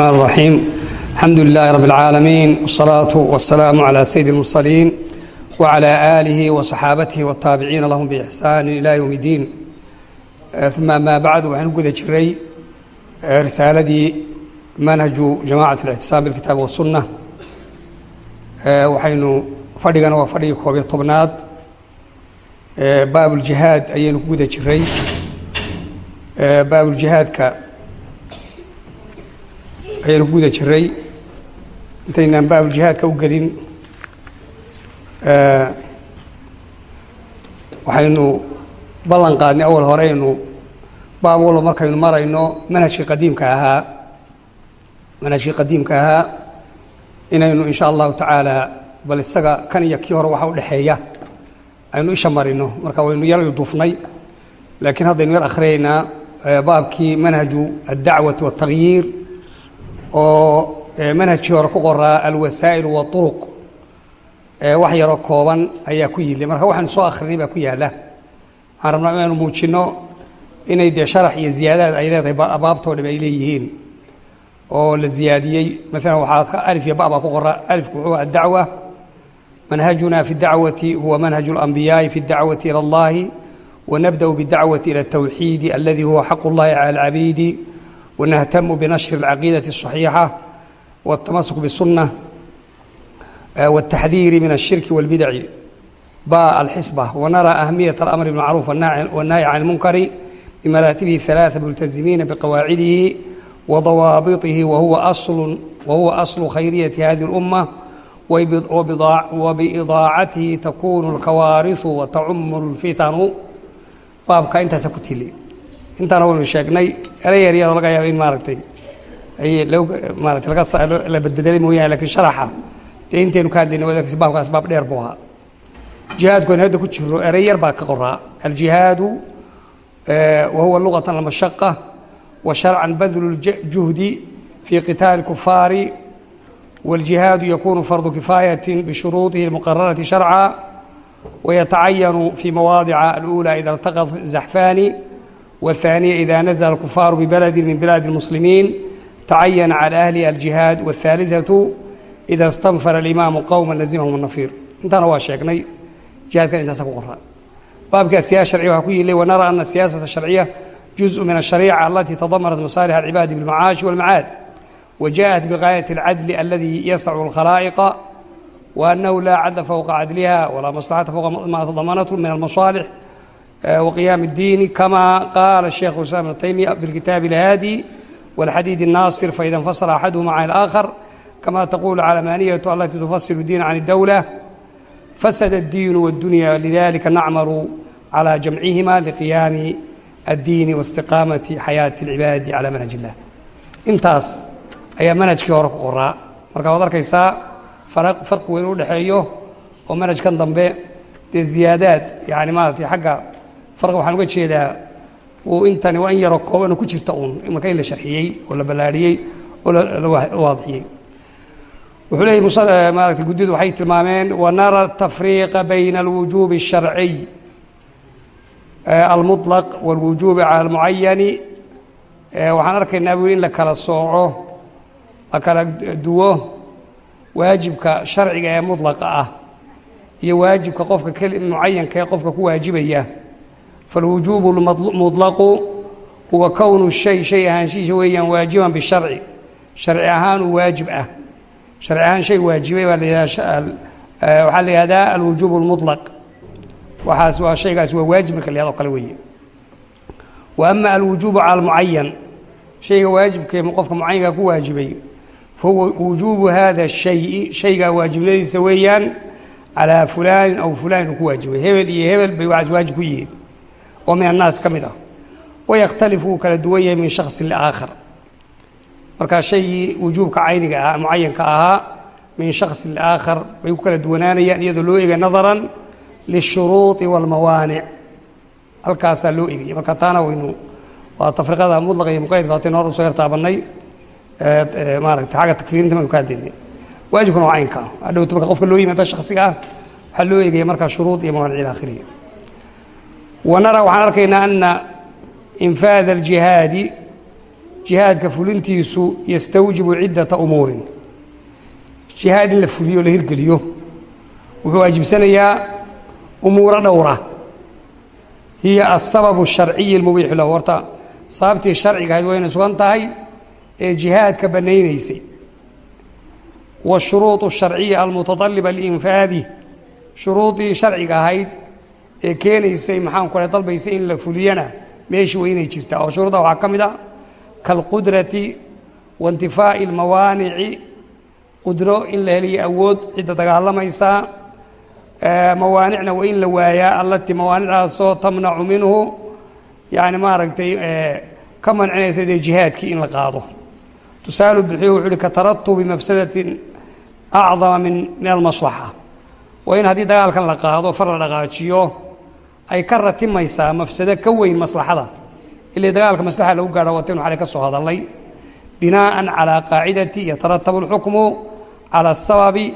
الرحمن الرحيم الحمد لله رب العالمين والصلاة والسلام على سيد المرسلين وعلى آله وصحابته والتابعين لهم بإحسان إلى يوم الدين ثم ما بعد waxaan guda jiray risaaladii manhaju jamaacaة الاعtisaam بالkitaab والsuنة waxaynu fadhigana waa fadhigii koob iyo tobnaad baabuljihaad ayaynu ku guda jiray baabuljihaadka ayaynu ku guda jiray. Intaynaan baabuljihaadka u gelin. Waxaynu ballan qaadnay awal horeynu baab markaynu marayno manhajkii qadiimka ahaa. Manhajkii qadiimka ahaa inaynu in sha allahu tacaala bal isaga kan iyo kii hore waxa u dhexeeya aynu isha marino. Marka waynu yar duufnay laakiin haddaynu yar akhriyaynaa baabkii manhaju addacwati waاtagyiir oo manhajkii hore ku qoraa alwasaa'il waطuruq wax yaroo kooban ayaa ku yili marka waxaynu soo akhrinay baa ku yaala waxaan rabnaa inaynu muujinno inay dee sharax iyo ziyaadaad ay leedahay baabtoo dham ay leeyihiin oo la ziyaadiyey maalan waxaa alif iyo ba baa ku qora alifku wuxuu addacwa manhajuna fi اdacwati huwa manhaj اlanbiyaaءi fi اdacwati ilى اllahi wanabdأu bاdacwati ilى الtawxiidi aladi huwa xaq اllahi calى اlcabiidi wanahtamu binashri اlcaqiidaةi الصaxiixa wالtamasuk bالsunة والتحذير من الشhirك والبدع باء الحسبة ونرى أهمية الأمر بالمعروف والنهي عن المنكر بمراتبه الثلاثة ملتزمين بقواعده وضوابطه وهو أصل وهو أصل خيرية هذه الأمة وبإضاعته تكون الكوارث وتعم الفتن baabka intaasa ku tili intaana waynu sheegnay erey yaryaroo laga yaaba in maaragtay ay maarata laga la bedbedelay mooyaane lakiin sharaxa dee intaynu ka hadlayna wadaagsi baabkaas baab dheer buu ahaa jihaadku aynu hadda ku jiro erey yar baa ka qoraa aljihaadu wa huwa luqatan almashaqa wa sharcan badlu ljuhdi fii qitaali kufaari والجهاد يكون فرض كفاية بشروطه المقررة شرعا ويتعين في مواضع الأولى إذا التقى الزحفان والثانية إذا نزل الكفار ببلد من بلاد المسلمين تعين على أهل الجهاد والثالثة إذا استنفر الإمام قوما لزمهم النفير انتنا waa sheegnay جهاadkan intaasa ku qora baabka سياسة شرعية waa ku yili ونرى أن السياسة الشرعية جزء من الشريعة التي تضمنت مصالح العباد بالمعاش والمعاد وجاءت بغاية العدل الذي يسع الخلائق وأنه لا عدل فوق عدلها ولا مصلحة فوق ما تضمنته من المصالح وقيام الدين كما قال الشيخ الإسلام ابن تيمية بالكتاب الهادي والحديد الناصر فإذا انفصل أحدهما عن الآخر كما تقول العلمانية التي تفصل الدين عن الدولة فسد الدين والدنيا لذلك نعمر على جمعهما لقيام الدين واستقامة حياة العباد على منهج الله intaas ayaa manhajkii hore ku qoraa marka waad arkaysaa farqi weyn u dhexeeyo oo manhajkan dambe dee ziyaadaad yani maaratay xagga farqi waxaan uga jeedaa uu intani waa in yaroo koobanoo ku jirta uun marka in la sharxiyey oo la ballaadhiyey oo la waadixiyey wuxuu leeyay maarata guddidu waxay tilmaameen wanara tafriiqa bayna alwujuubi الsharciy almuطlaq wاlwujuubi cala almucayani waxaan arkaynaa bu in la kala sooco la kala duwo waajibka sharciga ee mudlaqa ah iyo waajibka qofka keli mucayanka ee qofka ku waajibaya falwujuubu mudlaqu huwa kownu shay shay ahaanshihiisa weeyaan waajiban bisharci sharci ahaan uu waajib ah sharci ahaan shay waajibay baa waxaa la yihahdaa alwujuub اlmuطlaq waxaas waa shaygaas waa waajib marka la kale weeye wa ama alwujuubu cala shayga waajibkee qofka mucayanka ku waajibay fahuwa wujuubu hada shayi shaygaa waajibnadiisa weeyaan calaa fulaanin aw fulaanin uu ku waajibay hebel iyo hebel bay waxaas waajib ku yihiin oo min annaas ka mid ah. Wayakhtalifu wuu kala duwan yahay min shaksin liaakhar. Markaa shaygii wujuubka cayniga ah mucayanka ahaa min shaksin liaakhar bay ku kala duwanaanayaan iyadoo loo egay nadaran lishuruuطi wاlmawaanic halkaasaa loo egaya marka taana waynu waa tafriqada mudlaqa iyo muqaydka wataynu hor u soo yartaabanay maarata xagga takfiirinta maynu ka hadlaynay waajibkuna waa caynka. Ah hadhowta marka qofka loo yimaado shaksiga ah waxaa loo eegaya markaa shuruud iyo mawaanic ila akhirihi wanara waxaan arkaynaa ana infaada aljihaadi jihaadka fulintiisu yastawjibu ciddata umuurin jihaad in la fuliyo o la hirgeliyo wuxuu waajibsanayaa umuuro dhowra hiya asababu sharciyi almubiixu lahu horta sababtii sharciga ahayd wayna sugan tahay ee jihaadka banaynaysay washuruuط الsharciya almutaطaliba liinfaadi shuruudii sharciga ahayd ee keenaysay maxaan ku dalbaysay in la fuliyana meeshii waa inay jirtaa. Oo shuruudda waxaa ka mid a kaalqudrati waintifaa'i اlmawaanici qudro in la heliyo awood cidda dagaalamaysaa mawaanicna waa in la waayaa allatii mawaanicdaasoo tamnacu minhu yani maaragtay ka mancinaysa dee jihaadkii in la qaado. Tusaalu bixiyu wuxu uhi ka taratubi mafsadatin acdama min min almaslaxa. Waa in haddii dagaalkan la qaado far la dhaqaajiyo ay ka ratimaysaa mafsado ka weyn maslaxada. Ilay dagaalka maslaxa lagu gaadho waa taynu xalay soo hadallay binaa'an calaa qaacidati yataratabu alxukmu cala asababi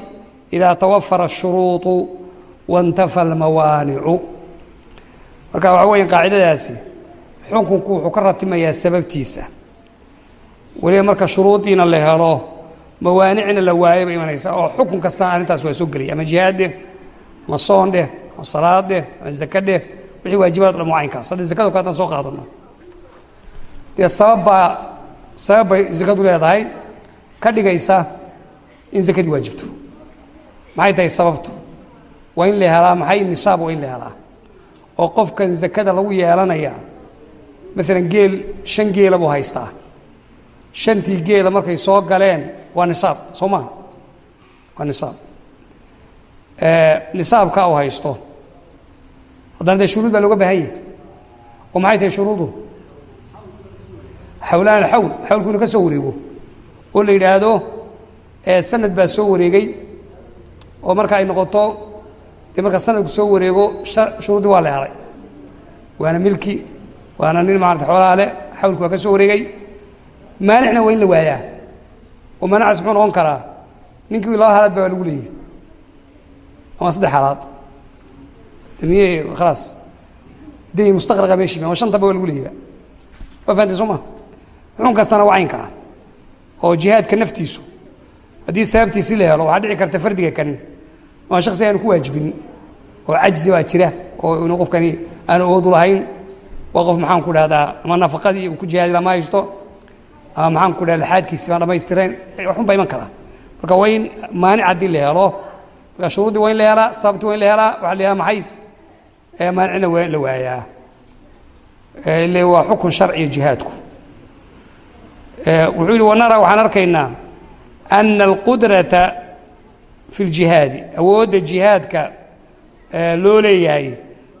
idaa tawafara ashuruudu wantafa almawaanicu. Marka waxaa weya qaacidadaasi xukunku wuxuu ka ratimayaa sababtiisa. Weliba marka shuruudiina la helo mawaanicna la waayo bay oo xukun kastana arrintaas waa soo gelaya ama jihaad dheh ama soon dheh ama salaad dheh ama zake dheh wixii waajibaad o dhan mucaynkaas hadda zakado ka haddaan soo qaadano. Dee sababbaa sabab bay zakadu leedahay ka dhigaysa in zakadii waajibto. Maxay tahay sababtu? Waa in la helaa maxay nisaab waa in la helaa? Oo qofkan zakada lagu yeelanaya maalan geel shan geela buu haystaa. Shantii geela markay soo galeen waa nisaab soo maha waa nisaab nisaabka uu haysto. Haddana dee shuruud baa looga baahan yahy oo maxay tahay shuruudu? Xawlaan alxawl xawlku inu ka soo wareego. Oo la yidhaahdo sanad baa soo wareegay. Oo marka ay noqoto dee marka sanadku soo wareego shuruuddii waa la helay. Waana milki waana nin maarata xoolaha leh xawlku waa ka soo wareegay. Maanicna waa in la waayaa. Oo maanicaas muxuu noqon karaa. Ninkii laba halaad baa lagu leeyahy ama saddex halaad de miye khalaas day mustaqraqa meeshii ama shantaba waa lagu leeyaba waa fahamtay soo ma? Xukun kastana waa caynka ah? Oo jihaadka naftiisu haddii sababtiisi la helo waxaa dhici karta fardiga kan. Ama shaksi aanu ku waajibin oo cajzi baa jira oo inuu qofkani aanu awoodu lahayn. Waa qof maxaan ku dhahdaa ama nafaqadii uu ku jihaadi lama haysto ama maxaan ku dhaha laxaadkiisi baan dhamaystireen waxun baa iman karaa. Marka waa in maanic haddii la helo marka shuruuddii waa in la helaa sababtii waa in la helaa waxa la yhaha maxay maanicna waa in la waayaa ile waa xukun sharciya jihaadku wuxuu yihi wanara waxaan arkaynaa ana alqudrata fi اljihaadi awoodda jihaadka loo leeyahay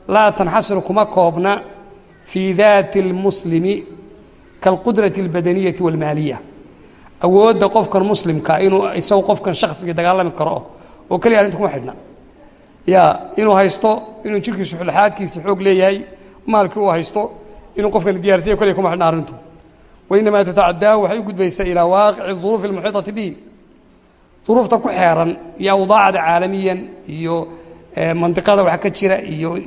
laa tanxasiru kuma koobna fii daati اlmuslimi kaalqudrati اlbadaniyati wاlmaaliya awoodda qofkan muslimka inuu isagu qofkan shaksiga dagaalami karo oo keliya arrinta kuma xidhna. Ya inuu haysto inuu jirkiisu xulxaadkiisa xoog leeyahay maalkii uu haysto inuu qofkan diyaarsaya koley kuma xidhna arrintu. Wainamaa tatacadaahu waxay u gudbaysaa ilaa waaqici duruufi almuxiiطati bihi. Duruufta ku xeeran iyo awdaacda caalamiyan iyo e, mandiqada wax ka jira iyo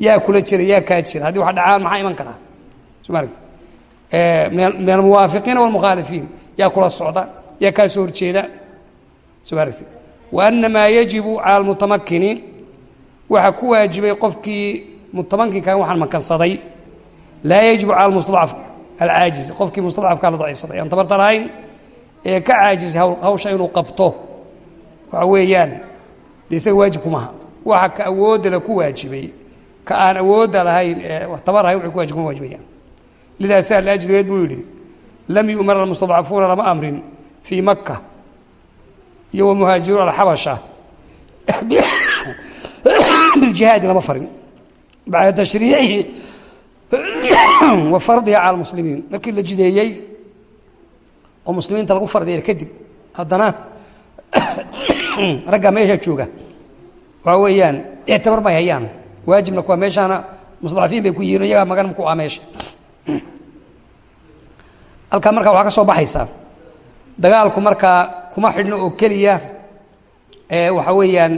yaa kula jira yaa kaa jira. Haddii wax dhacaan maxaa iman karaa? Somaaragti e, min almuwaafiqiina walmukhaalifiin yaa kula socda yaa kaa soo horjeeda. Somaaragti wa ana maa yajibu cala almutamakini waxaa ku waajibay qofkii mutamakinkan waxaan makansaday laa yajibu cala almustadcaf alcaajiz qofkii mustadcafkaa la daciifsaday. Aan tabarta lahayn ee ka caajisay hawsha inuu qabto waxa weeyaan dee isaga waajib kumaha waxa ka awoodda la ku waajibay ka aan awoodda lahayn ee tabar lahayn wuxuu ku wajib kuma waajibayaan lidaa saa laajligeed buu yidhi lam yu'mar almustadcafuuna lama amrin fii maka iyo wamuhaajiruun alxabasha. Biljihaadi lama farin. Bacda tashriicihi wa fardiha cala almuslimiin. Markii la jideeyey oo muslimiinta lagu fardiya kadib haddana ragga meesha jooga waxa weeyaan ictibar may hayaan. Waajibna kuwa meeshaana mustadcafiin bay ku yihiin iyagaa magan ku ah meesha. Halkaa markaa waxaa ka soo baxaysaa dagaalku markaa kuma xidhno oo keliya waxa weeyaan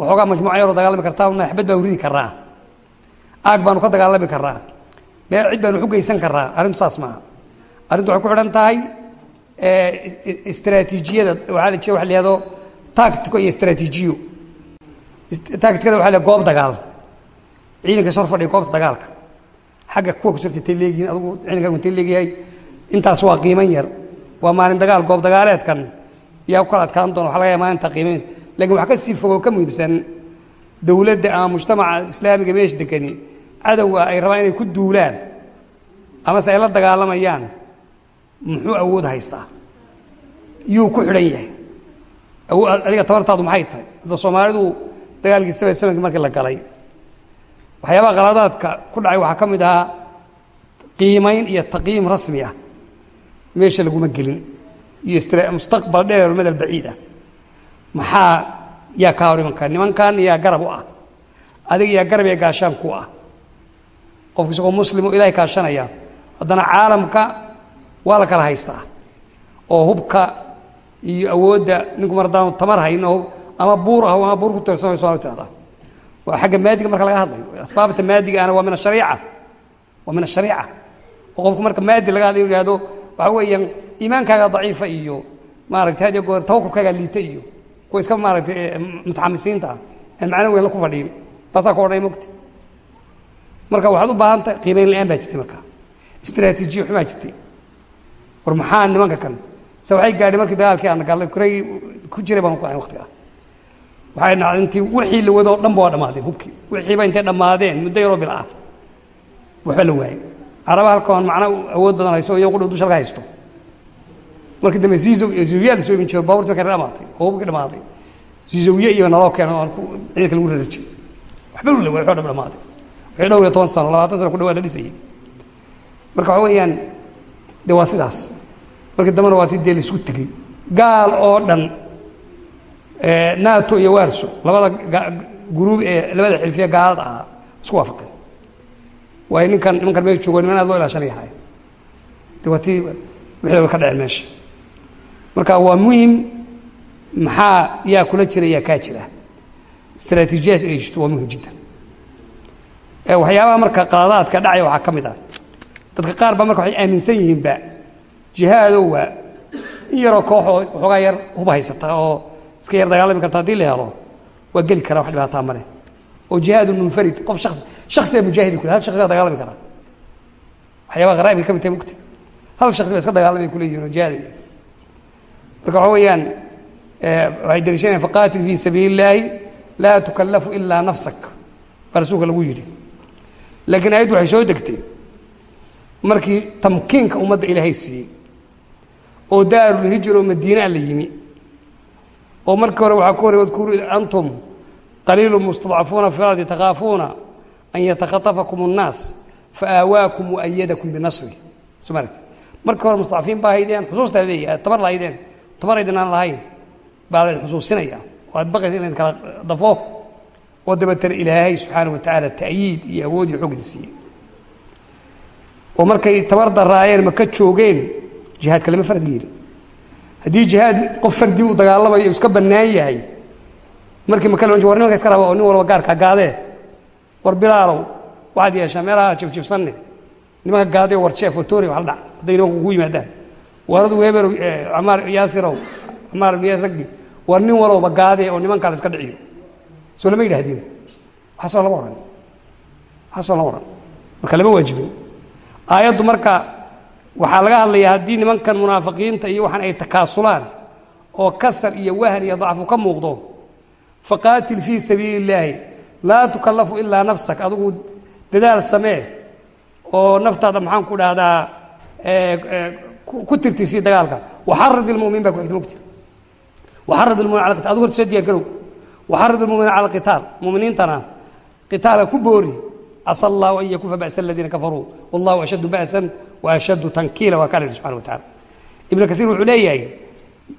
waxoogaa majmuuca yaroo dagaalami kartaa naxbad baanu ridi karnaa aag baanu ka dagaalami karnaa meel cid baanu xugaysan karnaa arrintu saas maaha. Arrintu waxay ku xidhan tahay istraatiijiyada waxaa la jira waxa la yihahdo tactico iyo istraatiijiyo tacticada waxa la goob dagaal. Ciidanka sor fadhiya goobta dagaalka. Xagga kuwa ku surta intay leegihiin adugu ciidankaagu intay leegyahay intaas waa qiiman yar. Waa maalin dagaal goob dagaaleedkan yaa kala adkaan doona waxa laga yaaba maalinta qiimayn laakiin wax ka sii fogoo ka muhiimsan dowladda ama mujtamaca islaamiga meesha degani cadowga ay rabaan inay ku duulaan amase ay la dagaalamayaan muxuu awood haystaa? Yuu ku xidhan yahay. Adiga tabartaadu maxay tahay? Hadda soomaalidu dagaalkii saba samankii markii la galay. Waxyaabaha qaladaadka ku dhacay waxaa ka mid ahaa qiimayn iyo taqyiim rasmi ah. Meesha laguma gelin iyo mustaqbal dheer madal baciid ah maxaa yaa kaa hor imanka? Nimankan yaa garab u ah. Adiga yaa garab iyo gaashaan ku ah. Qofku isagoo muslim oo ilahay kaashanaya haddana caalamka waa la kala haystaa. Oo hubka iyo awoodda ninku mar haddaan tamar hayno ama buur ah ama buur ku tirsan way soomali tirahdaa waa xagga maadiga marka laga hadlayo. Asbaabta maadiga waa min ashariica waa min ashariica oo qofku marka maadi laga hadlayo yihahdo waxa weeyaan iimaankaaga daciifa iyo maaragtay had iyo goor tawakulkaaga liita iyo kuwa iska maaragtay mutaxamisiinta ah aan macno weyn la ku fadhiin baasaa ku odhanay mogta marka waxaad u baahan tahay qiimayn la'aan baa jirtay marka. Istraatiijiya xumaa jirtay. War maxaa nimanka kan? Se waxay gaadhay markii dagaalkii aan gallay kuray ku jiray baan ku ahay waqtiga. Waxay dhacday intii wixii la wado o dhan ba waa dhammaadeen hubkii wixiiba intay dhammaadeen muddo yaroo bil ah. Waxba la waayey caraba halkoon macna awood badan hayso iyo qudhow dusha laga haysto. Markii dambe zizawiya la soo imin jiro baaburti markay dhamaatay oo hubkii dhamaaday zizawiye iyo naloo keeno aan ciidanka lagu rarajin waxba la waayey waxba dham dhamaaday wixii dhowr iyo toban sano labaatan sano ku dhawaad la dhisayay. Marka waxa weeyaan de waa sidaas. Markii dambena waa tii dee la isku tegey gaal oo dhan nato iyo warso labada guruub ee labada xilfiya gaalada ahaa isku waafaqeen waayo ninkan nimankan meesha joogo niman aad loo ilaashanayahay de waa tii wixii ka dhaceen meesha. Marka waa muhiim maxaa yaa kula jira yaa kaa jira? Istraatiijiyaas inay jirto waa muhiim jiddan waxyaabaha marka qaladaadka dhacaya waxaa ka mid ah. Dadka qaar ba marka waxay aaminsan yihiinba jihaadow waa in yaroo kooxoo waxoogaa yar huba haysata oo iska yar dagaalami karta haddii la helo waa geli karaa wax dhibaataa male oo jihaad munfarid qof shas shaksiga mujaahidi kule hal shaksi baa dagaalami karaa waxyaabaha qaraa'ibka ka mid tahay mugti hal shaksi baa iska dagaalamay kuleeyihin oo jihaadaya marka waxa weeyaan waxay daliishanayaan faqaatil fii sabiili illaahi laa tukallafu ilaa nafsak. Baa rasuulka lagu yidhi. Laakiin ayaddu waxay soo degtay. Markii tamkiinka ummadda ilaahay siiyey oo daarulhijr oo madiinaa la yimi oo markii hore waxaa ku wadkuru antum qaliilu mustadcafuuna fi ardi takhaafuuna an yatakhatafakum الnaas faawaakum waayadakum binasri soo maaragti markii hore mustadcafiin baa haydeen xusuusta leeyahay tabar lahaydeen tabar aydinaan lahayn baa laydin xusuusinaya oo aad baqaysa in laydin kala dafo oo dabeetana ilaahay subxaana wa tacaala ta'yiid iyo awood iyo xoogdi siiyey oo markay tabar daraayeen maka joogeen jihaadka lama farad yeeli haddii jihaad qof fardi uu dagaalamayo iska bannaan yahay markii maka war nimanka iska raba oo nin walba gaarka gaadee war bilaalow waxaad yeeshaa meelaha jibjibsanne nimanka gaadee war jeef watori wax dhac. Hadday nimanka kugu yimaadaan. War adugu heberow camaar yaasirow camaar ibn yaas raggi war nin walowba gaadee oo nimankaa iska dhiciyo. Soo lama yidhaahdeen? Waxaasoo lama odhan waxaasoo lama odhan marka lama waajibin. Aayaddu marka waxaa laga hadlayaa haddii nimankan munaafiqiinta iyo waxaan ay takaasulaan oo kasar iyo wahan iyo dacfu ka muuqdo faqaatil fii sabiili illaahi laa tukallafu ilaa nafsak. Adugu dadaal samee oo naftaada maxaan ku dhahdaa ku tirtisii dagaalka. Waxarad ilmumin baa ku mugti. Waxarad ilmumin ala qital adigu horta soo diyaar garow waxarad cala alqitaal muminiintana qitaala ku boori. Asa allahu an yakufa ba'sa aladiina kafaruu. Wallahu ashaddu ba'san wa ashaddu tankiila waa kaa subxana wa tacala ibnu kaiir wuxuu leeyahay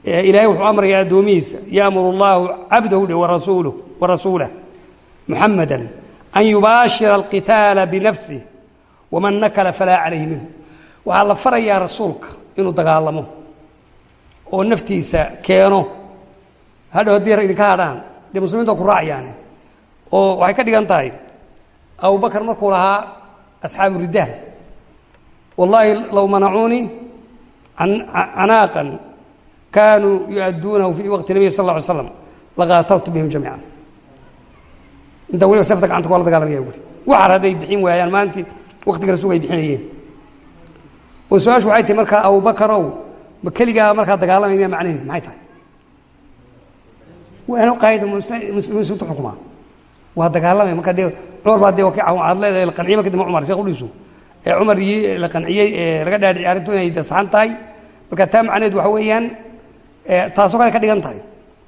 ilaahay wuxuu amraya addoomihiisa yaamuru اllahu cabdahu dhe warasuulah muxamada an yubaashira alqitaala binafsih waman nakala falaa calayhi minhu. Waxaa la farayaa rasuulka inuu dagaalamo oo naftiisa keeno. Hadhow haddii idinka hadhaan dee muslimiinta ku raacayaane oo waxay ka dhigan tahay abubakar markuu lahaa asxaabu riddaha wallaahi low manacuunii canaaqan kaanuu yu-adduunahu fii waqti nabiy sal ly slam laqaataltu bihim jamiican. Intaa weliba sefta gacanta ku la dagaalamaya buuri waxar hadday bixin waayaan maantii waktiga rasuulka ay bixinayeen. Oo su'aashu waxay tahay markaa abubakarow ma keligaa markaa dagaalamay miya macnaheedu? Maxay tahay? Waana qaayida muslimiinta xukumaa. Waa dagaalamay marka dee cumar baa dee wakiica aad leedahay la qanciye marka dambe cumar sheekh udhiisu ee cumar yi la qanciyey ee laga dhaadhiciyay arrintu inay saxan tahay. Marka taa macnaheedu waxa weeyaan taasoo kale ka dhigan tahay.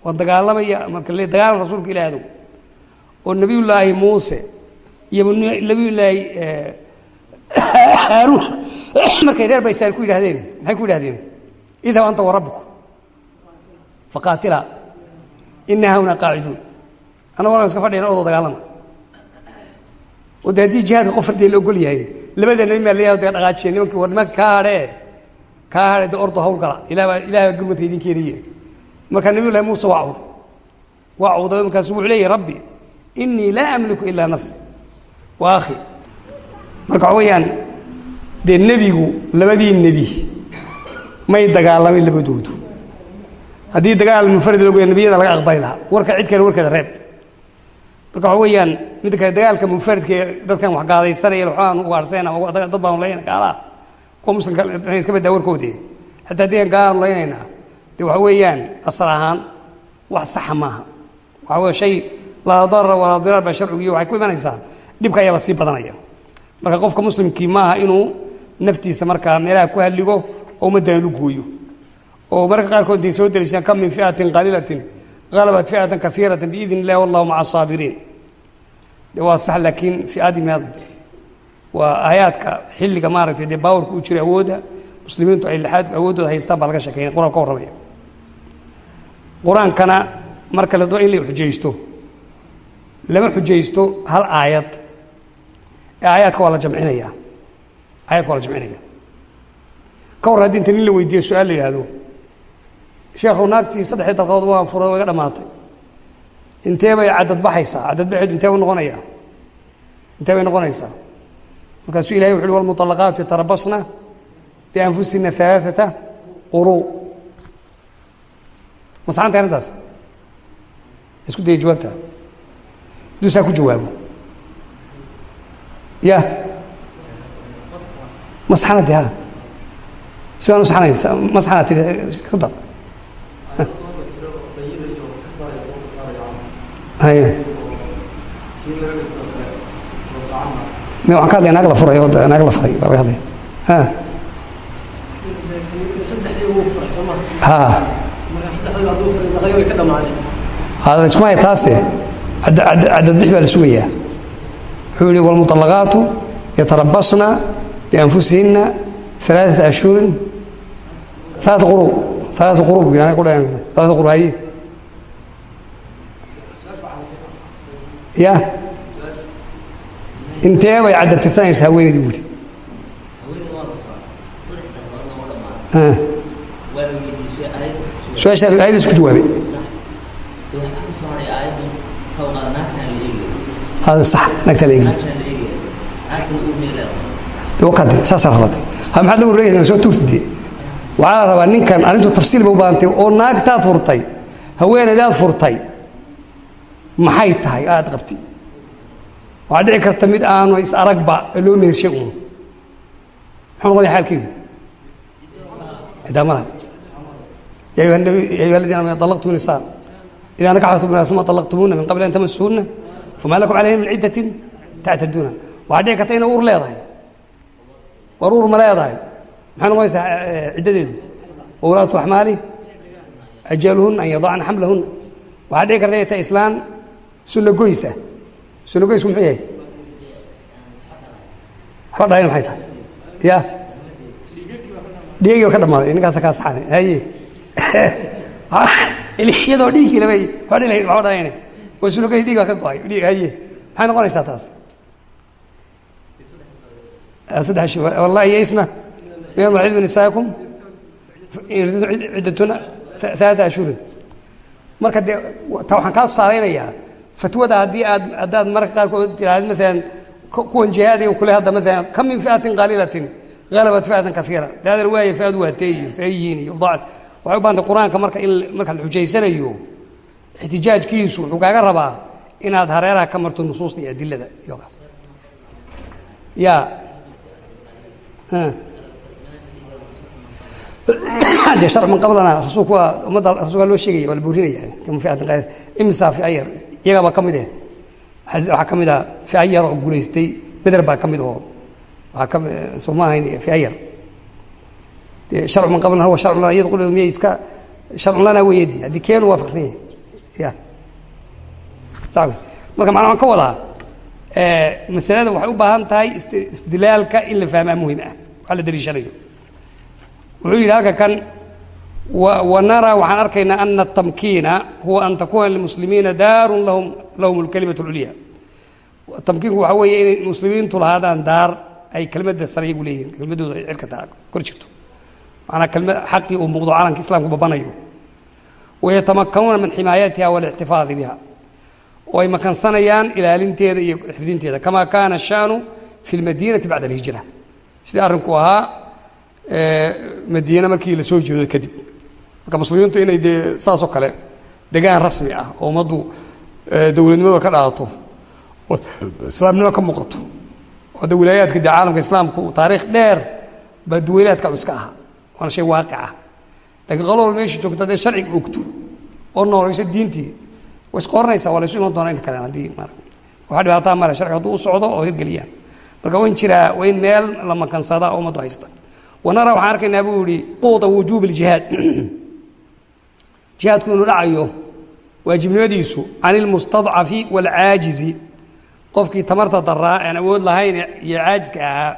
Waa dagaalamaya marka dagaalan rasuulka ilaahadow oo nebiyullaahi muuse iyo nebiyullaahi haaruun markay reer baysaan ku yidhahdeen maxay ku yidhahdeen idhab anta wa rabbuku faqaatila. Ina hauna qaaciduun. Annago an iska fadhiyana odoo dagaalama. Oo de haddii jihaadka qof fardee la ogol yahay labada nabi maa layaha de dhaqaajiya nimanki war nimanka kaa hadhee kaa hadhe de ordo hawl gala. Ilah gurmadka idin keenaye marka nabiy llahi muuse waa cawday waa cawday markaasu wuxuu leeyahy rabbi inii laa amliku ilaa nafsi. Wa akhi. Marka waxa weeyaan dee nebigu labadii nebi may dagaalamin labadoodu. Haddii dagaal munfarid lagu nebiyada laga aqbali lahaa. Warka cid kale warkeeda reeb. Marka waxa weeyaan midda kale dagaalka munfaridka dadkan wax gaadaysanaya waxbaan ugaarhseen ama dad baan laynaa gaalaha kuwa muslimka iska badaa warkoodii. Xataa haddii aan gaalaan laynaynaa dee waxa weeyaan asal ahaan wax saxa maaha. Waxa weye shay laa darara walaa diraar baa sharcigiiyo waxay ku imanaysaa dhibka ayaaba sii badanaya. Marka qofka muslimkii maaha inuu naftiisa markaa meelaha ku halligo oo ummaddan lu gooyo. Oo mararka qaarkood day soo delishaan kam min fiatin qaliilatin halabat fiatan kaiirata biidn illahi wallahu maca asaabiriin de waa sax laakiin fiadii meedad waa aayaadka xilliga maaragtay dee baawarka u jira awoodda muslimiintu ay lixaadku awooddooda haystaan baa laga sheekeynay qur'aan ka warramaya qur'aankana marka la daba in la xujaysto lama xujaysto hal aayad. Ee aayaadka waa la jamcinaya. Aayaadka waa la jamcinaya. Ka war haddii inta nin la weydiiyo su'aal la yidhaahdo sheekhu naagtii saddexdii dalqadood waan furay way ga dhamaatay. Intee bay cadadbaxaysaa cadadbaxeedu intee buu noqonaya? Intee bay noqonaysaa markaasuu ilahay wuxu uhi walmuطalaqaatu yatarabasna bianfusina alaaثata quruu ma saxantay arrintaas? Isku daya jawaabta. Hadduu saa ku jawaabo. Ya. Ma ha. Si baan u ka dar haye mi waxaan ka hadlaya naag la furay oo naag la furay baa laga hadlaya ha ha hada isku haya taase cadadbix baa la sugayaa wuxuu yihi walmuطalaqaatu yatarabasna bianfusihina ثلاثة أشهر ثلاثة قروب ثلاثة قروب يعني كل ثلاثة قروب هاي يا intee bay cadda tirsanaysaa haweenaydii buuri su'aasha ayada isku jawaabay. Sax nagta la eegi wakade saasaa rabatay ha maxaad la wareegaysaa soo tuurtide waxaa la rabaa ninkan arrintu tafsiil ba u baahantay oo naagtaad furtay haweenaydaad furtay. Maxay tahay? Aad qabti waxaa dhici karta mid aanu is aragba loo mehershay uun. Muxuu noqonaya xaalkeedu cidaamada. Ya ayuha nabi ya ayuha aladina amanu طalaqtum nisaan ida nakaxtum uma طalaqtumuuna min qabli an tamasuhuna famaa lakum calayhin min ciddatin tactaduuna waxaa dhici karta inay ur leedahay. War ur ma leedahay. Maxay noqonaysaa eh, ciddadeedu? Wulaatu axmaali ajaluhuna an yadacna xamlahuna waxaa dhici karta inay tahay islaan sunna goysa sulugeysku muxuu yahay waxba dhalan maxay tahay? Ya. Dhigagii ba ka dhamaaday ninkaasa kaa saxanay haye ah, iyadoo dhiigii laba waba dhil waxba dhalayne oo sulugeys dhiig baa ka go'ay. Dhiig haye maxay noqonaysaa taas? Ah, saddex shi wallahi yaysna mima macidu nisaakum ciddatuna halaata ashhurin marka dee ta waxaan kaa tusaalaynayaa fatwada haddii aad haddaad mararka qaarkood tiraahdo maalan kuwan jihaadiga kule hadda maalan kam min fi'atin qaliilatin halabat fiatan kaiira daadar waaya fiadu waatee iyo see yihiin iyo waxay u baahantay qur'aanka marka in marka la xujaysanayo ixtijaajkiisu wuxuu kaaga rabaa inaad hareeraha ka marto nusuusta iyo adilada. Ya. De sharc man qablana rasuulku waa ummadda rasulka loo sheegaya waa la buurinaya kama fiatan qayr imsa fi ayar iyagabaa ka mid eh. Waxaa ka mid a fi ayar oo guulaystay beder baa ka mid oo waaa ka soo ma ahayn fi ayar de sharcu man qablana huwa sharcu lana iyada qudheedu miyay iska sharcu lana weyadi. Haddii keenu waafaqsan yahay. Ya. Sa marka macnaa waan ka wadaa masalada waxay u baahan tahay istidlaalka in la fahmaa muhiim ah. Waxaa la daliishanayo. Wuxuu yidhi halka kan wanaraa waxaan arkaynaa ana atamkiina huwa an takuuna limuslimiina daarun lahum alkalimat اlculya tamkiinku waxaa weeye inay muslimiintu lahaadaan daar ay kelmadda sare iyagu leeyihiin kelmadooda cirka taa kor jirto. Macanaa kelmad xaqii uu muuqdo calanka islamku babanayo. Wayatamakanuna min ximaayatiha waاlictifaadi biha. Oo ay makansanayaan ilaalinteeda iyo xifdinteeda. Kama kaana shanu fi lmadiinati bacda alhijra. Sidii arrinku ahaa madiine markii la jeedo kadib marka muslimiintu inay dee saasoo kale degaan rasmi ah oo ummaddu dowladnimada ka dhaato oo islaamnimo ka muuqato de wilaayaadka dee caalamka islaamku taariikh dheer baa duweylaadka u iska ahaa waana shay waaqic ah. Lakiin qolo wal meesha joogto hadday sharciga ogto oo noolayso diintii way isqoranaysaa waa laysu iman doona inta kalen haddii ma waxaa dhibaataa male sharciga hadduu u socdo oo hirgeliyaan marka wayn jiraa waa in meel la makansadaa oo ummaddu haysta wanara waxaan arkaynaa buu yihi quuda wujuub اljihaad jihaadku inuu dhacayo waajibnimadiisu can ilmustadcafi wاlcaajizi qofkii tamarta daraa aan awood lahayn iyo caajiska ahaa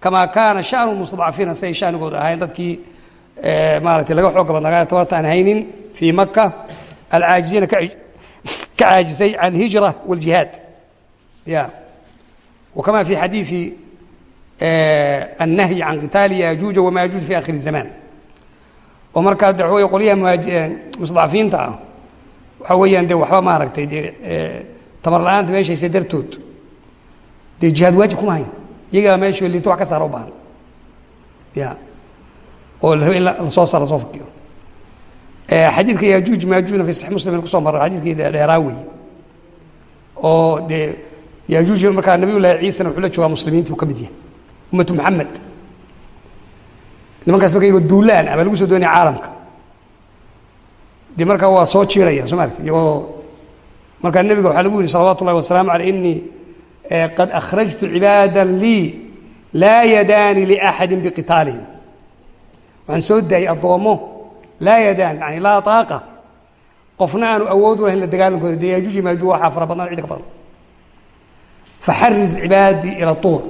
kamaa kaana shanu mustadcafiina siday shanigooda ahayn dadkii maaratay laga xooga badnaa tamarta aan haynin fii maka alcaajiziina ka caajisay can hijra wاljihaad ya wkama fi xadiiثi النهي عن قتاaل ياجوج وماجوج في آkhر الزمان oo markaa de w qolyaha mustضcafiinta ah waxa weeyaan de waxba maaragtay de tamar la'aanta meeshaysa dartood. Dee jihaad waajib kuma hayn iyagaa meesha liito wax ka saara u baahan. Ya oo la raba in la soo saar la soo fakiyo. Xadiidka yajuuj majuujna fi sax muslim ku soo mara xadiidkii dheeraa wey oo dee yajuuj markaa nabiy llahi ciisana wuxuu la joogaa muslimiinti buu ka mid yahay ummatu maxamed nimankaas marka iyagoo duulaan baa lagu soo doonaya caalamka. Dee markaa waa soo jiirayaan soo maaragti iyagoo markaa nebiga waxaa lagu yihi salawaatu ullahi wasalaamu aleyh inii qad akhrajtu cibaada lii laa yadaani liaxadi biqitaalihim. Waxaan soo daayey addoommo laa yadaan yani laa taaqa. Qofna aanu awood u lahayn la dagaalankooda dee yajuuj maajuuj waxaa fara badnaan cidi ka badan. Faxariz cibaadii ila tuur.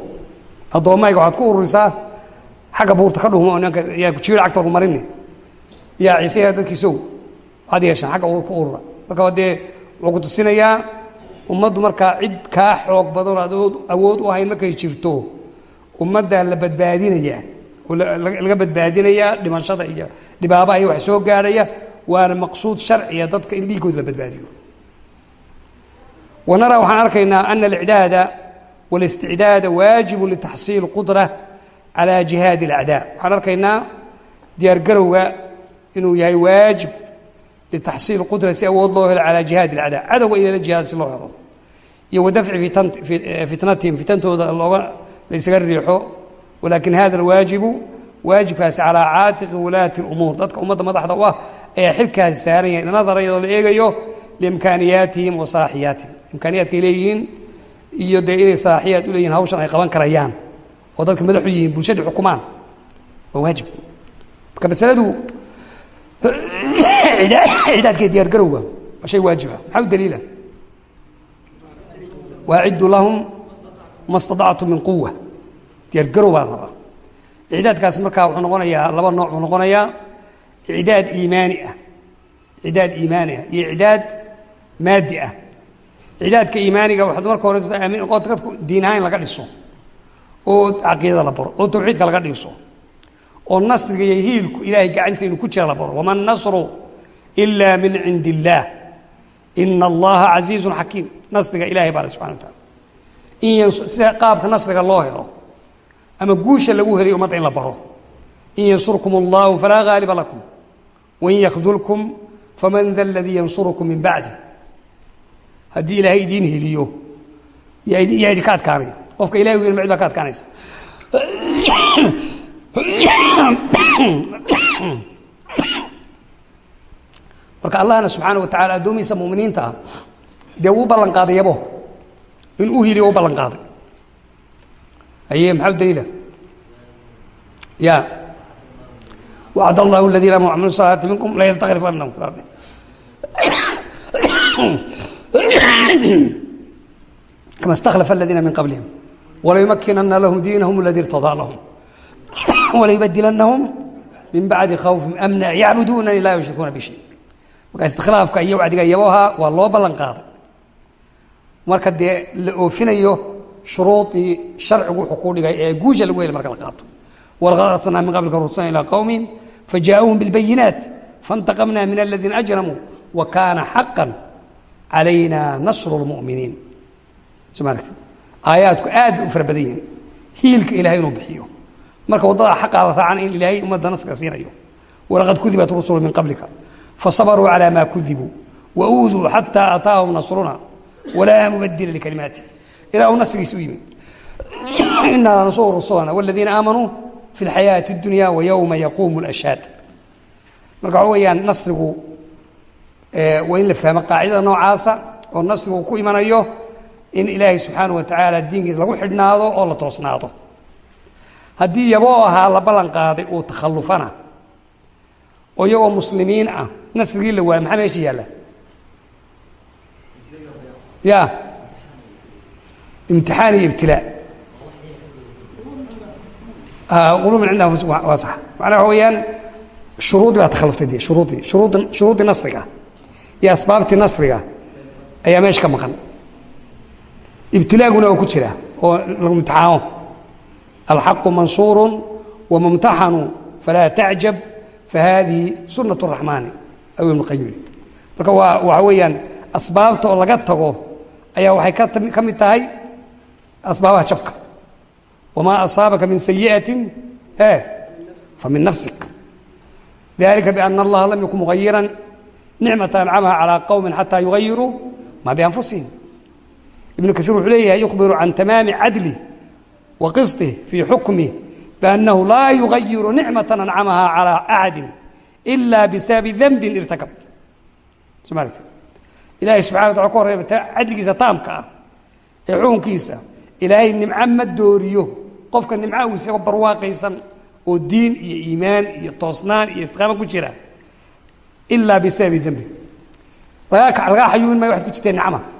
Addoommayga waxaad ku ururisaa agga buurta ka dhumo yaa kujiir agta marini yaa ciise yaa dadkiisow. Waxaad yeeshaan agga ku urura. Marka dee wuxuu ku tusinayaa ummaddu markaa cid kaa xoog badan oo awood u ahayn markay jirto ummaddaa la badbaadinayaa oo laga badbaadinayaa dhimashada iyo dhibaabaha iyo wax soo gaadhaya waana maqsuud sharciya dadka in dhiiggooda la badbaadiyo. Wanaraa waxaan arkaynaa ana alicdaada walisticdaada waajibu litaxsiil qudra calaa jihaadi alacdaa waxaan arkaynaa diyaargarowga inuu yahay waajib litaxsiil qudra si awood loo helo calaa jihaadi alacdaa cadowga in lala jihaad si loo helo iyo wadafci fitnatihim fitantooda looga laysaga riixo walaakin hada alwaajibu waajibkaasi calaa caatiqi walaati اlumuur dadka ummadda madaxda u ah ayaa xilkaasi saaran yahay nadara iyadoo la eegayo liimkaaniyaatihim wa saaxiyaatihim imkaaniyaadkay leeyihiin iyo dee inay saaxiyaad u leeyihiin hawshan ay qaban karayaan oo dadka madaxu yihiin bulshadii xukumaan waa waajib. Marka masaladu cidaadka diyaar garowga waa shay waajiba maxaa u daliila? Waaciddu lahum ma staطactu min quwa diyaar garow baa la rabaa. Icdaadkaasi markaa wuxuu noqonayaa laba nooc buu noqonayaa. Icdaad iimaani ah. Icdaad iimaani ah. Iyo icdaad maadi ah. Icdaadka iimaaniga waxaad marka hore diin ahaan laga dhiso oo caqiidada la baro oo tawxiidka laga dhiso oo nasriga iyo hiilku ilaahay gacantiisa inuu ku jira la baro. Wama nasru ila min cindi illaah ina allaha casiizun xakiim. Nasriga ilahay baa le subxana wa taala in sida qaabka nasriga loo helo ama guusha lagu helay ummadda in la baro. In yansurkum اllahu falaa gaaliba lakum. Wain yakdulkum faman da ladii yansurukum min bacdi haddii ilaahay idiin heliyo yaa idinka adkaanaya qofka ilahay u hel macid baa ka adkaanaysa marka allahna subxaana wa tacala addoomihiisa muminiinta ah dee uu ballan qaaday yabo. In u hiliyo u ballan qaaday aye maxaa daliila? Ya. Wacd allahu aladiina amanu camilu salaati minkum layastaklifanahum fi ardi. Kama اstakhlafa aladiina min qablihim walayumakinana lahum diinahum اladii irtadaa lahum walayubadilanahum min bacdi khawfim amna yacbuduunani laa yushrikuuna bishay marka istikhlaafka iyo wacdiga yabaha waa loo ballan qaaday marka dee la oofinayo shuruudii sharcigu wuxuu ku dhigay ee guusha lagu heli marka la qaato. Walaqad arsalnaa min qablika rusulana ilaa qowmihim fajaa'uuhum bilbayinaat faintaqamnaa min aladiina ajramuu wa kaana xaqan calayna nasru lmu'miniin soo ma aragtid aayaadku aad bay u fara badan yihiin. Hiilka ilahay inuu bixiyo. Marka waddada xaqaa la raacan in ilaahay ummadda naska siinayo. Walaqad kudibat rusulu min qablika fasabaruu calaa maa kudibuu wa uuduu xataa ataahum nasruna walaa mubadila likalimaati ilah u nasrigiisa u yimi inaa nansuru rusulana waladiina aamanuu fi lxayaati اdunya wayowma yaquumu lashhaad marka waxa weeyaan nasrigu waa in la fahmo qaacidada noocaasa oo nasrigu ku imanayo in ilaahay subxaanaه wa tacaala diinkiisa lagu xidhnaado oo la toosnaado. Haddii yaboo ahaa la ballan qaaday uu takhallufana oo iyagoo muslimiin ah nasrigii la waaya maxaa meesha yaalla ya imtixaan iyo ibtilaa qulub min cinda waa sax. Macnaa waxa weeyaan shuruudii baa takhaluftay dee shuruudii shuruudda shuruuddii nasriga. Iyo asbaabtii nasriga ayaa meesha ka maqan ibtilaaguna waa ku jira oo lagu imtixaano. Alxaqu mansuuru wamamtaxanuu falaa tacjab fahaadihi sunat raxmaani aw ibn qayim marka waa waxa weeyaan asbaabta oo laga tago ayaa waxay ka mid tahay asbaabaha jabka. Wamaa asaabaka min sayi'atin e eh, famin nafsik. Dalika biana allaha lam yakun muayiran nicmata ancamaha calaa qowmin xataa yuayiruu maa bianfusihim ibn kair wuuu leeyahay yubiru can tamaami cadli wa qisih fii xukmi biannahu laa yugayiru nicmata ancamaha calaa axadi ila bisababi danbin irtakab. Ilaahay subxana wataala ka horreeba cadligiisa taamka ah ee xukunkiisa ilaahay nimco ma dooriyo. Qofka nimca uu isagoo barwaaqaysan oo diin iyo iimaan iyo toosnaan iyo istiqaamo ku jira ilaa bisababi danbin lagaa xayuumin may waxad ku jirtee nicma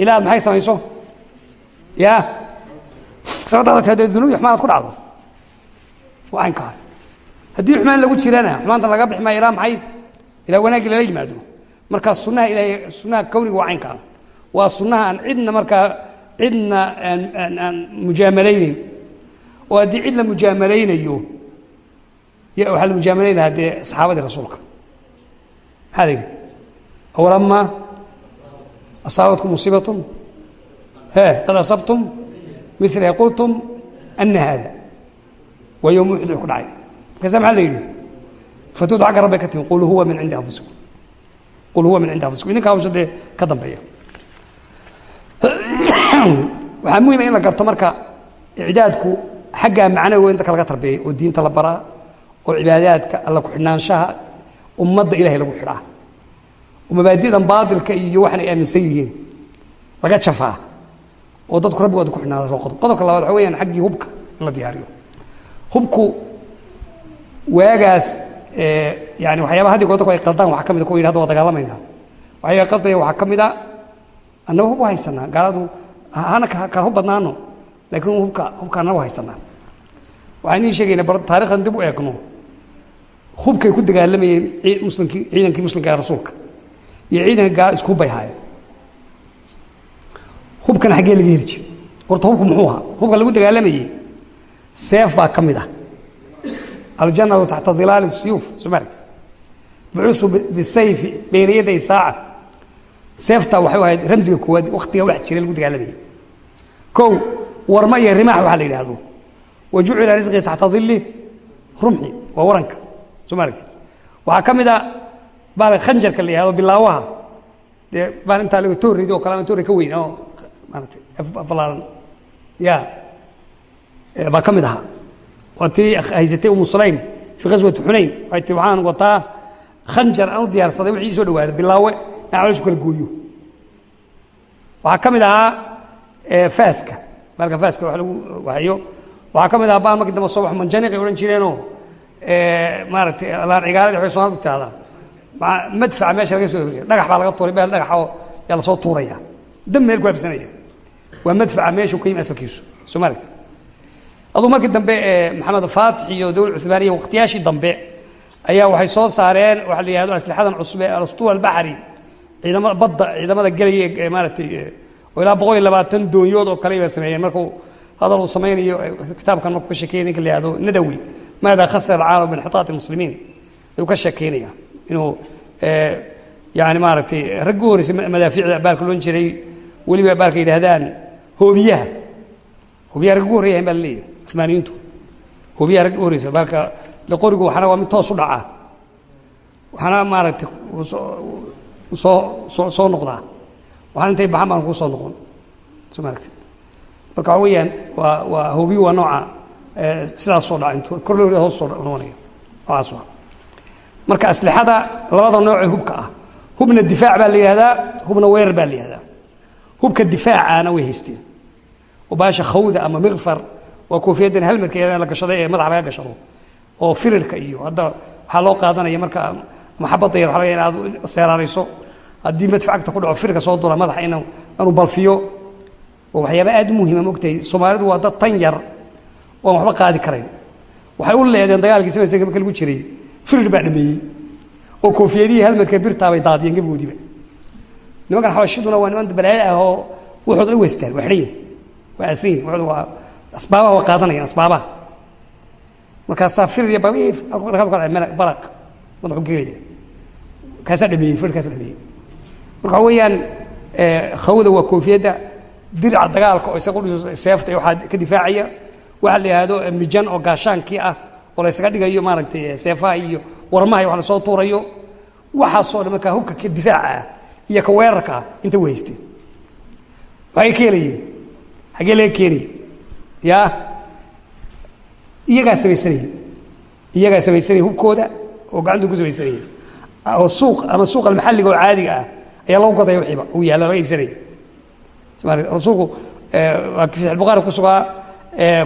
ilaa ad maxay samayso ya sababta taa dunuub xumaanaad ku dhacdo waa caynkaa haddii xumaan lagu jirana xumaanta laga bixi maayo ilaa maxay ilaa wanaaggi lala yimaado markaa sunaha ilaahay sunaha kawniga waa caynkaa waa sunaha aan cidna markaa cidna aan mujaamalayneyn oo haddii cid la mujaamaleynayo waxaa la mujaamalayn lahaa dee saxaabadii rasuulka maxaa la yidhi awlamaa asaabatkum musiibatun he qad asabtum mila qultum ana haada waa yowm uxud ku dhacay markaasa maxaa la yidhi fatuud xagga rabbay ka timi qul huwa min cindi anfusikum qul huwa min cindi anfusikum idinka hawsha dee ka dambeeya waxaa muhima in la garto marka icdaadku xaggaa macnaha weyn dadka laga tarbeeyay oo diinta la baraa oo cibaadaadka alla ku-xidhnaanshaha ummadda ilahay lagu xidhaa mabaadi'dan baadilka iyo waxan ay aaminsan yihiin. Laga jafaa. Oo dadku rabbigooda ku-xidhnaada waa qodob qodobka labaad waxa weyaan xaggii hubka in la diyaariyo. Hubku waagaas yani waxyaaba haddi goor dadku ay qaldaan waxaa ka mid a kuwa yidhi hada waa dagaalamayna waxyaaba qaldaya waxaa ka mid a annaga hub u haysanaa gaaladu hana kala hub badnaano laakiin hubka hubka annaga u haysanaa waxaan idiin sheegaynaa bar taarikhdan dib u eegno. Hubkay ku dagaalamayeen muslimkii ciidankii muslimka ee rasuulka iyo ciidanka gaal isku bay haayeen. Hubkana xaggee laga heli jiray. Horta hubku muxuu ahaa? Hubka lagu dagaalamayey seef baa ka mid ah. Aljanatu taxta hilaali suyuuf soo ma aragti bucuثu bisayfi bayna yaday saaca. Seefta waxay ahayd ramsiga koowaad waktiga wax jiray lagu dagaalamayay kow warma iyo rimaax waxaa la yidhaahdo. Wa jucila risqii taxta dili rumxi waa waranka. Soo ma aragti waxaa ka mid a baal khanjarka la yihahdo bilaawaha. Dee baal intaa laga toorridi oo kale ama toorri ka weyn oo maaratay ballaaran ya. Baa ka mid ahaa. Waa tii haysatay umu sulaym fii ghaswati xunayn waxay tii waxaan wataa khanjar aan u diyaarsaday wixii soo dhawaada bilaawe in calooshu kala gooyo. Waxaa ka mid ahaa faaska. Baalka faaska wax lagu waxyo waxaa ka mid ahaa baal markii dambe soo wax manjaniq ay odhan jireenoo maaragtay laan cigaalada waxay soomaalida ku tihahdaa madfaca meesha laga soo dhagax baa laga tuuray meel dhagaxoo yaa la soo tuuraya. Dam meel ku habsanaya waa madfaca meeshuu ka yimi asalkiisu. Soo ma aragti aduu markii dambe maxamed faatix iyo dowla cuhmaaniya waqtiyaashii dambe ayaa waxay soo saareen waxa la yihahdo aslixadan cusbe alastua albaxri ciidamada badda ciidamada gelaya ee maaragtay oo ilaa boqol iyo labaatan doonyood oo kale bay sameeyeen. Markuu hadal uu samaynayo kitaabkan markuu ka sheekeynay ninka la yihahdo nadawi maada khasara alcaalam binxitaat almuslimiin? Ayuu ka sheekeynaya inuu yani maaragtay raggi u horeysay madaafiicda baalka loon jiray weliba baalka yidhahdaan hoobiyaha hoobiyaha raggi u horreyahan baa la leeyahay cumaaniyiintu hoobiyaha raggi u horreysa baalka qorigu waxana waa mid toos u dhaca. Waxaana maaragtay soo soo soo noqdaa. Waxaana intay baxan baan kuu soo noqon soo maaragtid marka waxa weeyaan waa waa hoobiyu waa nooca sidaas soo dhaca intuu kor loo hoos soo noqonaya noocaas waa marka aslixada labada nooc ee hubka ah hubna difaac baa la hubna weerar baa la hubka difaacaana way haysteen. Oo baasha khawda ama mikfar waa koofiyaddan helmedka la gashaday ee madaxa laga gashado oo firirka iyo hadda waxaa loo qaadanaya marka maxabadda yar waa inaad seeraarayso haddii madfac agta ku dhaco firka soo dura madaxa in inuu balfiyo. Oo waxyaaba aad u muhiima mogtahay soomaalidu waa dad tan yar oon waxba qaadi karayn. Waxay u leedeen dagaalkii marka lagu jiray firir baa dhameeyey oo koofiyadihii helmedka birtaabay daadiyeen gaboodiiba nimankan xabashiduna waa niman balaayo ah oo waxooda u weystaan waa xidhan yihiin waa aasan yihiin waxooda waa asbaabaha waa qaadanayaan asbaabaha markaasaa firir iyo babiif balaq madaxu gelaya kaasaa dhameeyey firirkaasa dhameeyey marka waxa weeyaan khawda waa koofiyadda dirca dagaalka oo udhiso seefta waxaa ka difaacaya waxaa la yihahdo mijan oo gaashaankii ah oo la ysaga dhigayo maaragtay seefaha iyo warmaha wax la soo tuurayo waxaasoo dhan markaa hubka ka difaaca ah iyo ka weerarka ah inta u haysteen waxay ka helayeen xaggee laga keenaya yaa iyagaa samaysanaya iyagaa samaysanaya hubkooda oo gacantu ku samaysanaya oo suuq ama suuq almaxalliga oo caadiga ah ayaa lagu gadaya wixiiba uu yaalla laga iibsanaya rasuulku waa fi saxiix bukhari ku sugaa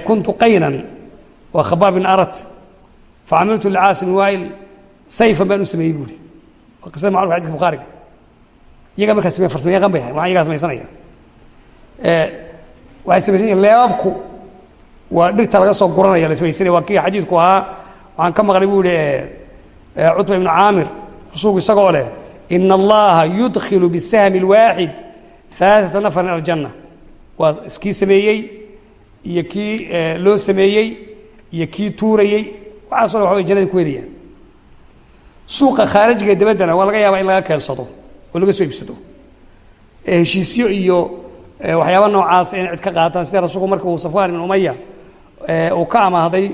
kuntu qaynan waa khabaab bin arat facamiltu licaasimi waail sayfan baan u sameeyey buuri waa qisada macruf xadika bukhaariga iyagaa markaa same farsamayaqan bay ahay waxaan iyagaa samaysanaya waxay samaysanaya leebabku waa dhirta laga soo guranaya la samaysanaya waa kii xadiidku ahaa waxaan ka maqlay bu ihi cutba ibnu caamir rasuulku isagoo leh ina allaha yudkilu bisahmi اlwaaxid alaaثata nafrin aljanna waa iskii sameeyey iyo kii loo sameeyey iyo kii tuurayey waxaaso dhan waxa way janada ku helayaan suuqa khaarijiga dabaddana waa laga yaabaa in laga keensado oo laga soo iibsado heshiisyo iyo waxyaaba noocaas inay cid ka qaataan. Sida rasuulku marka uu safwaan ibn umaya uu ka amaahday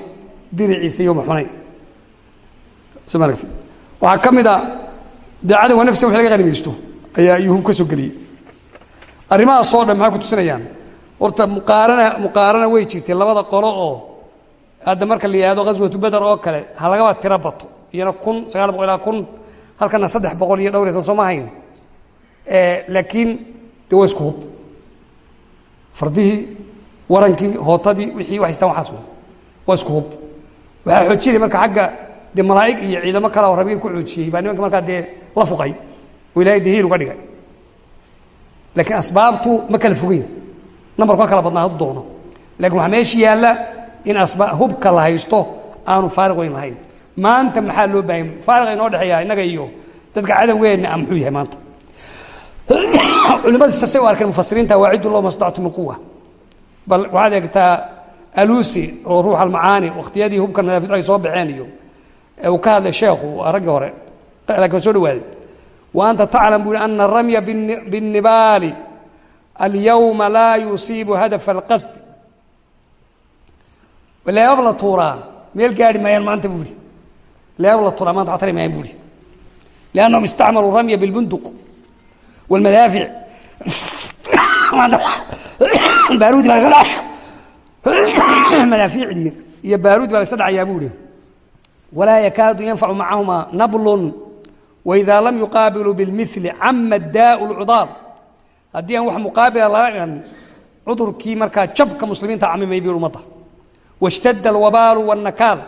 diriciisa yoma xunayn waxaa ka mid a dee cadowga nafsiga wix laga qanimaysto ayaa ayuu hub ka soo geliyey. Arrimahaasoo dhan maxay ku tusinayaan? Horta muqaarana muqaarana way jirtay labada qolo oo hadda marka la yihahdo ghaswatu beder oo kale ha lagaba tiro bato. Iyana kun sagaal boqol ilaa kun halkana saddex boqol iyo dhowr iyo soo ma hayn. Laakiin dee waa isku hub. Fardihii warankii hootadii wixii wax haystaan waxaas waa isku hub. Waxaa xoojinaya marka xagga dee malaa'ig iyo ciidamo kale oo rabigay ku xoojiyey. Baa nimanka markaa dee la fuqay. Oo ilahay dee hiil uga dhigay. Laakiin asbaabtu ma kala fogeyn. Nambarku ma kala badnaa hadu doono. Lakin waxaa meesha yaalla in hubka la haysto aanu faariq weyn lahayn. Maanta maxaa loo baahan faariqa inoo dhexeeya innaga iyo dadka cadawgeena muxuu yahay maanta. Culimada sasay u arkeen mufasiriinta waacidullah mastactu min quwa bal waxaad eegtaa alusi oo ruux almacaani wakhtiyadii hubka nadaafadu ay soo baxeen iyo uu ka hadlay sheekhu raggii hore. Laakiin soo dhawaaday. Wa anta taclam buu ana aramya binnibaali alyawma laa yusiibu leebab la tuuraa meel gaari maayaan maanta buuri. Leebab la tuuraa maanta waxtari maayaan buuri. Liannahum istacmaluu ramya bilbunduq walmadaafic baaruudi baa lasla dhaca madaafiicdii iyo baaruudi baa lasla dhacayaa buuri. Walaa yakaadu yanfacu macahumaa nablun waidaa lam yuqaabiluu bilmili cama daau lcudaar haddii aan wax muqaabila lala iman cudurkii jabka muslimiinta camimay bir ummadda washtadda alwabaalu wاnnakaal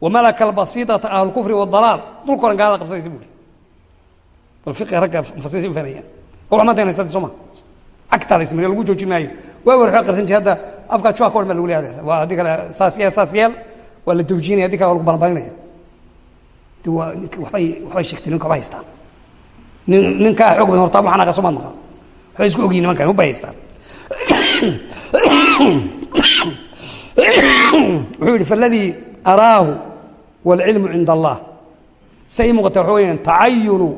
wamalaka albasiidata ahlu kufri wاdalaal dhulka oran gaalada qabsanaysa buuri bal fiqi ragga mufasiriinta u fahmayaan waa wax maanta haysata soo ma cagtaa la ismariya lagu joojin maayo waa war waxaa qarsan jira hadda afkaa juwa ka lagu leeyahay waa haddii kale saas waa la dawjinaya haddii kale waa lagu balanbalinaya de waa waxbay waxbay sheegteen ninka waxba haystaan nin ninkaa xoog badan horta waxaan aqaa somaad maqan waxbay isku ogyihiin nimankan waxbay haystaan wuxuu yidhi faladii araahu wاlcilmu cinda allah say ii muuqata waxa weeyaan tacayunu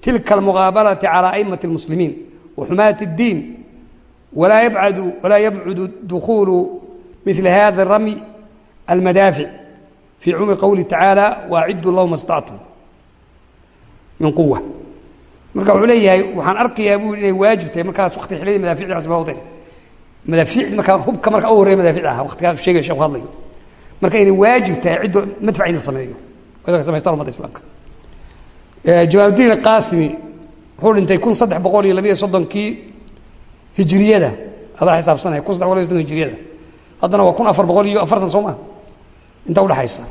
tilka almuqaabalati calى aimati اlmuslimiin وxumaati الdiin walaa yabcadu walaa yabcudu dukhuulu mila hada الramy almadaafic fii cumi qowli tacaalى waaciduu lahum astactum min quwa marka wuxuu leeyahay waxaan arkayaa buu inay waajib tahay markaas wakti xilladii madaaficdi asbawde madaafiicdi markaa hubka marka u horreya madaaficda aha waktigaa sheegaya sheekhu hadlayo. Marka inay waajib tahay ciddo madfac in la sameeyo. Wadaka samaystaan umadda islaamka jamaaludiin alqaasimi wuxuu dhintay kun saddex boqol iyo labiyo soddonkii hijiriyada adaa xisaabsanaya kun saddex boqol iyo soddon hijiriyada haddana waa kun afar boqol iyo afartan soo maa inta udhexaysa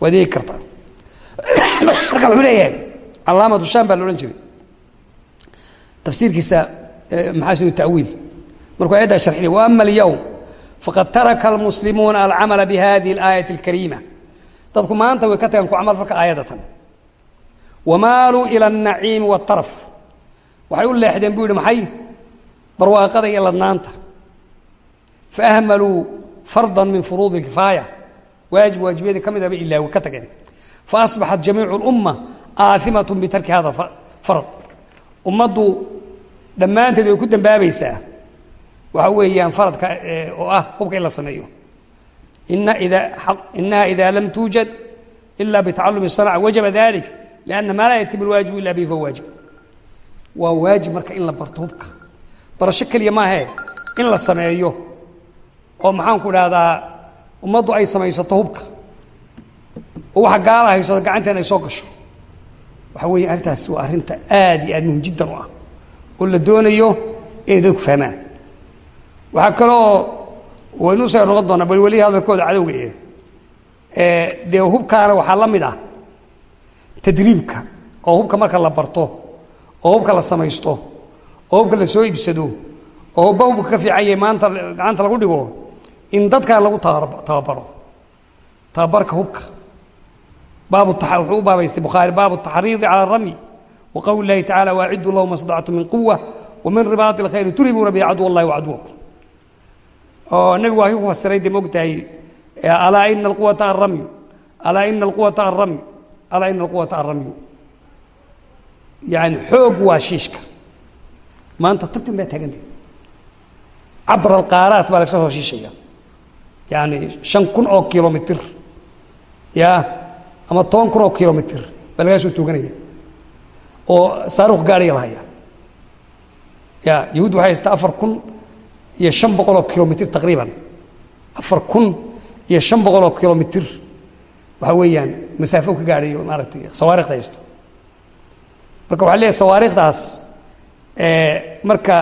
waad eegi kartaa marka wuxuu leeyahay calaamatu sham baa la odhan jiray. Tafsiirkiisa maxaasin tawiil markuu ayaddaa sharxinaya wa ama alyowm faqad taraka almuslimuuna alcamala bihadihi alaayati alkariima dadku maanta way ka tageen ku camal falka aayadda tan wamaaluu ila alnaciimi waataraf waxay u leexdeen buu yidhi maxay? Barwaaqada iyo ladnaanta. Faahmaluu fardan min furuudi lkifaaya waajib waajibiyadii ka midaba ah ilaawi ka tageen. Faasbaxat jamiicu اlumma aaimatun bitarki hada farad. Ummaddu dhammaanteed way ku dembaabaysaa waxa weeyaan faradka eh, oo ah hubka in la sameeyo. Inaha ida lam tuujad ila bitacalumi اsanac wajaba dalik lanna maa laa yatimu اlwaajibu ila bihi fa waajib. Waa waajib marka in la barto hubka. Barasho keliya maahe in la sameeyo oo maxaanku dhahdaa ummaddu ay samaysato hubka. Oo waxa gaala ah, haysato gacanteena ay soo gasho. Waxa weeye arrintaas waa arrinta aad iyo aad muhiim jiddan u ah oo la doonayo inay dadku fahmaan waxaa kaloo waynu soo noqon doonaa bal weli hadalkooda cadowga ee dee hubkaana waxaa la mid ah tadriibka oo hubka marka la barto oo hubka la samaysto oo hubka la soo iibsado oo hubba hubka ka fiican yahay maanta gacanta lagu dhigo in dadkan lagu tababaro tababarka hubka baab wuxuu u baabaystay bukhaari baabu الtaxriidi calى الramy wa qowli اllahi tacalى waaciduu lahum astactum min quwa wa min ribaati اlkhayri turibuuna bihi cadw اllahi wacadwakum oo nebigu waa kii ku fasiray dee mogtahay alaa ina alquwata alramyu alaa ina alquwata alramyu alaa ina alquwata alramyu. Yani xoog waa shiishka. Maanta tabtin baa taagantay cabr alqaaraat baa la soo shiishaya. Yani shan kun oo kilomitr ya ama toban kun oo kilomitr baa lagaa soo tooganaya oo saaruq gaariga la haya ya yahuud waxay haystaa afar kun iyo shan boqol oo kilomitr taqriiban. Afar kun iyo shan boqol oo kilomitr waxa weeyaan masaafo ka gaadhayo maaragtay sawaarikhda haysta marka waxaa leeyahay sawaarikhdaas marka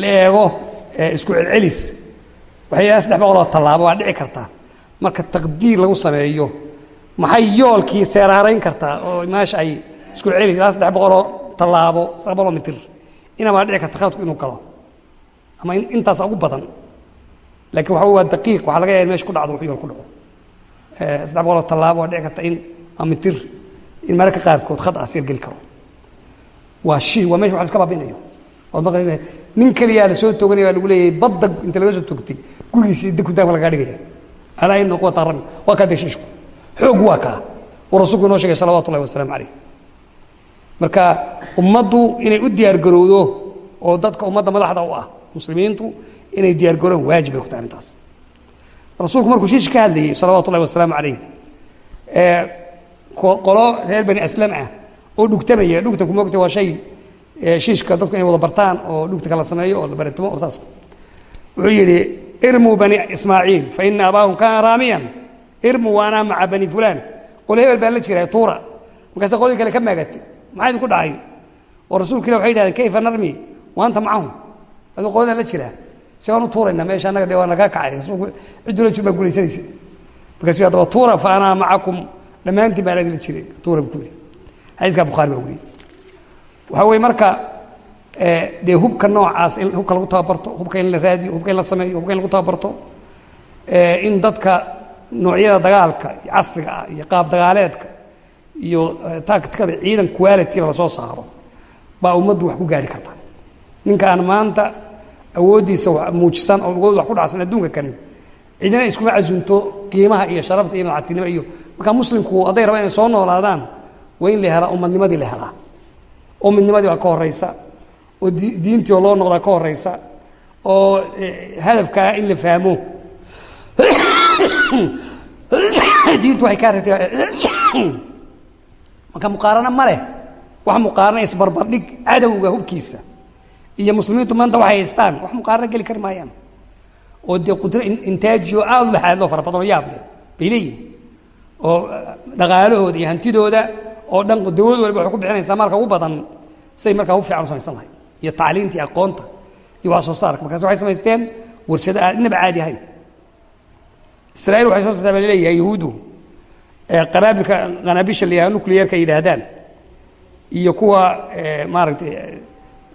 la eego isku celcelis waxay yahaa saddex boqol oo tallaabo waa dhici kartaa marka taqdiir lagu sameeyo maxay yoolkii seeraarayn kartaa oo meesha ay isku celis ilaa saddex boqoloo tallaabo saddex boqoloo mitir. Inamaa dhici karta khaladku inuu galo ama intaas ugu badan. Laakiin waxa waa daqiiq waxaa laga yaha in meesha ku dhacdo wuxuu yool ku dhaco saddex boqoloo tallaabo waa dhici karta in ama mitir in mararka qaarkood khad ah sir geli karo. Waa shi waa meesha wax la iska baabinayo nin keliyaa la soo tooganaya baa lagu leeyahay badda inta laga soo toogtay gurigiisi dakuntaanka lagaa dhigaya. Alaa ina quwata rami waa kaa deshiishku xoog waa kaa. Uu rasuulku inoo sheegay salawatu wasalaamu calayh marka ummaddu inay u diyaargarowdo oo dadka ummadda madaxda u ah muslimiintu inay diyaargaroon waajib bay ku tahay arrintaas. Rasuulku markuu shiish ka hadlayey salawaatu ullahi wasalaamu calayh qolo reer bani aslam ah oo dhugtamaya dhugtanku moogta waa shay shiishka dadku inay wada bartaan oo dhugtanka la sameeyo oo la baritimo oo saas. Wuxuu yidhi irmuu bani ismaaciil fa ina abaahum kaana raamiyan. Irmuu waanaa maca bani fulaan. Qol hebel baan la jiraa tuura. Markaase qoladii kale ka maagatay maxaa idinku dhacay? Oo rasuulka ilah waxay yidhahdeen kayfa narmi waanta macahum aduu qoladan la jiraa se waan u tuuraynaa meesha annaga dee waa nagaa kacay. Jir baa guulaysanaysa. Markaasu haddaba tuura fa anaa macakum. Dhammaantiin baan adila jiray tuura buu yidhi. Xadiiskaa bukhaari baa weriyey waxaa weye marka dee hubka noocaas in hubka lagu tababarto hubka in la raadiyo hubka in la sameeyo hubka in lagu tababarto in dadka noocyada dagaalka iyo casriga ah iyo qaab dagaaleedka iyo taktikada ciidan quality la soo saaro baa ummaddu wax ku gaari karta ninkaan maanta awooddiisa muujisan oo awood wax ku dhacsan adduunka kan cidina iskuma casunto qiimaha iyo sharafta iyo madcatinimo iyo markaa muslimku hadday rabaan inay soo noolaadaan waa in la helaa ummadnimadii la helaa. Oo midnimadii baa ka horeysa oo diintii oo loo noqdaa ka horeysa oo hadafkaa in la fahmo. Diintu waxay kaa rabtay marka muqaarano ma leh wax muqaarana isbarbardhig cadowga hubkiisa iyo muslimiintu maanta waxay haystaan. Wax muqaarano geli kari maayaan. Oo dee qudro intaajiyo aada u laxaadloo fara badan oo yaab leh. Bay leeyihiin oo dhaqaalahooda iyo hantidooda oo dhan dawlad waliba waxay ku bixinaysaa maalka ugu badan say markaa hub fiican u samaysan lahay iyo tacliinta iyo aqoonta iyo wax soo saarka. Markaas waxay samaysteen warshado aan inaba caadi ahayn israa'iil waxay soo saartaa baa la leeyahay yahuudu qanaabilka qanaabisha la yidhahdo nuclearka ay yidhaahdaan. Iyo kuwa maaragtay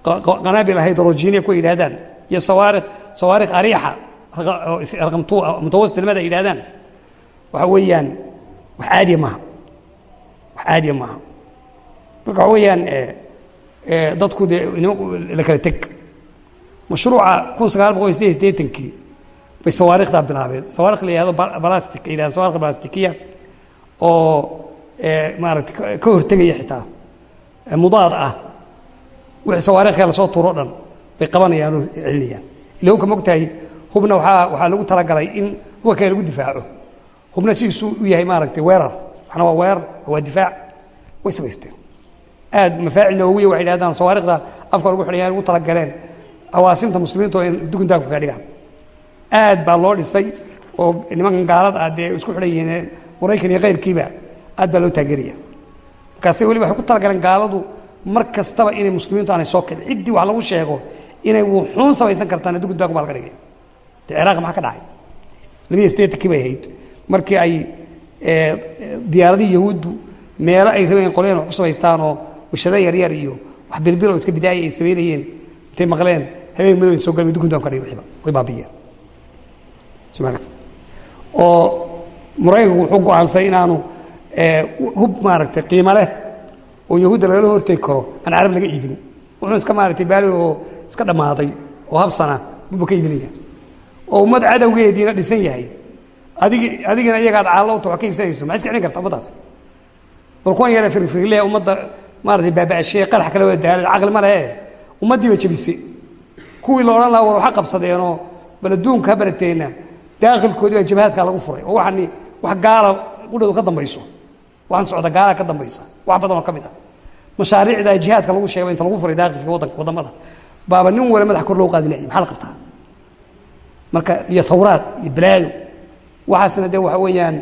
qanaabil hydrogenia kuwa yidhahdaan iyo sawaariq sawaariq ariixa raqam two mutawasit nimada ay yidhahdaan waxa weeyaan wax caadiya maaha. Wax caadiya maaha. Marka waxa weeyaan dadku dee la kala teg. Mashruuca kun sagaal boqol sideed iyo siddeetankii bay sawaarikhdaa bilaabeen. Sawaarikh la yihahdo balastic ay yidhahdaan sawaarikh balastikiya oo maaragtay ka hortegaya xitaa. Mudaad ah wixii sawaarikhka la soo tuuro dhan. Bay qabanayaan oo celinayaan. Ila hubka mogtahay hubna waxaa waxaa lagu talagalay in hubka kale lagu difaaco. Hubna sidiisuu u yahay maaragtay weerar. Waxna waa weerar waa difaac. Way samaysteen. Aad mafaacil nawowiya waxay yidhahdaan sawaarikhda afka lagu xidhaya ugu talagaleen. Awaasimta muslimiinta oo in dugundaanku ka dhigaan. Aad baa loo dhisay oo nimankan gaalada ah dee isku xidhan yihiin maraykan iyo kayrkiiba aad baa loo taageeraya. Markaase weliba waxay ku talagaleen gaaladu mar kastaba inay muslimiintu aanay soo kicin. Ciddii wax lagu sheego inay wuxuun samaysan kartaan dugudbaanku baa laga dhigaya de ciraaq maxaa ka dhacay? Labiiyo siddeetankii bay ahayd. Markii ay diyaaradihii yahuuddu meelo ay rabeen qolyahan wax ku samaystaan oo washado yaryar iyo wax bilbil oo iska bidaaya ay samaynayeen intay maqleen habeen madow soo galmay dukuntaan ka dhigay wixiba way baabiyeen oo maraykanku wuxuu go'aansaday inaanu hub maaragtay qiimo leh oo yahuudda lagala hortegi karo aan carab laga iibin. Wuxuu iska maaragtay baali oo iska dhammaaday oo habsana buba ka iibinaya. Oo ummad cadowgeediina dhisan yahay adigi adigina iyagaad caallowta wax ka iibsanayso maxay iska celin karta ummaddaas bal kuwan yare firfirle ummadda maaratay baaba'ashee qarax kale wada daalad caqli ma lehe ummaddiiba jebise kuwii la odhan lahaa war waxa qabsadeenoo bal adduunka ha barateenna daakhilkoodii baa jabhaadkaa lagu furay. Oo waxani wax gaala qudhadu ka dambayso waxaan socda gaala ka dambaysa. Wax badan oo ka mid ah. Mashaariicda jihaadka lagu sheegay inta lagu furay daakilka wadanka waddamada. Baaba nin wala madax kor loo qaadinayay maxaa la qabtaa? Marka iyo thawraad iyo balaayo. Waxaasna dee waxa weeyaan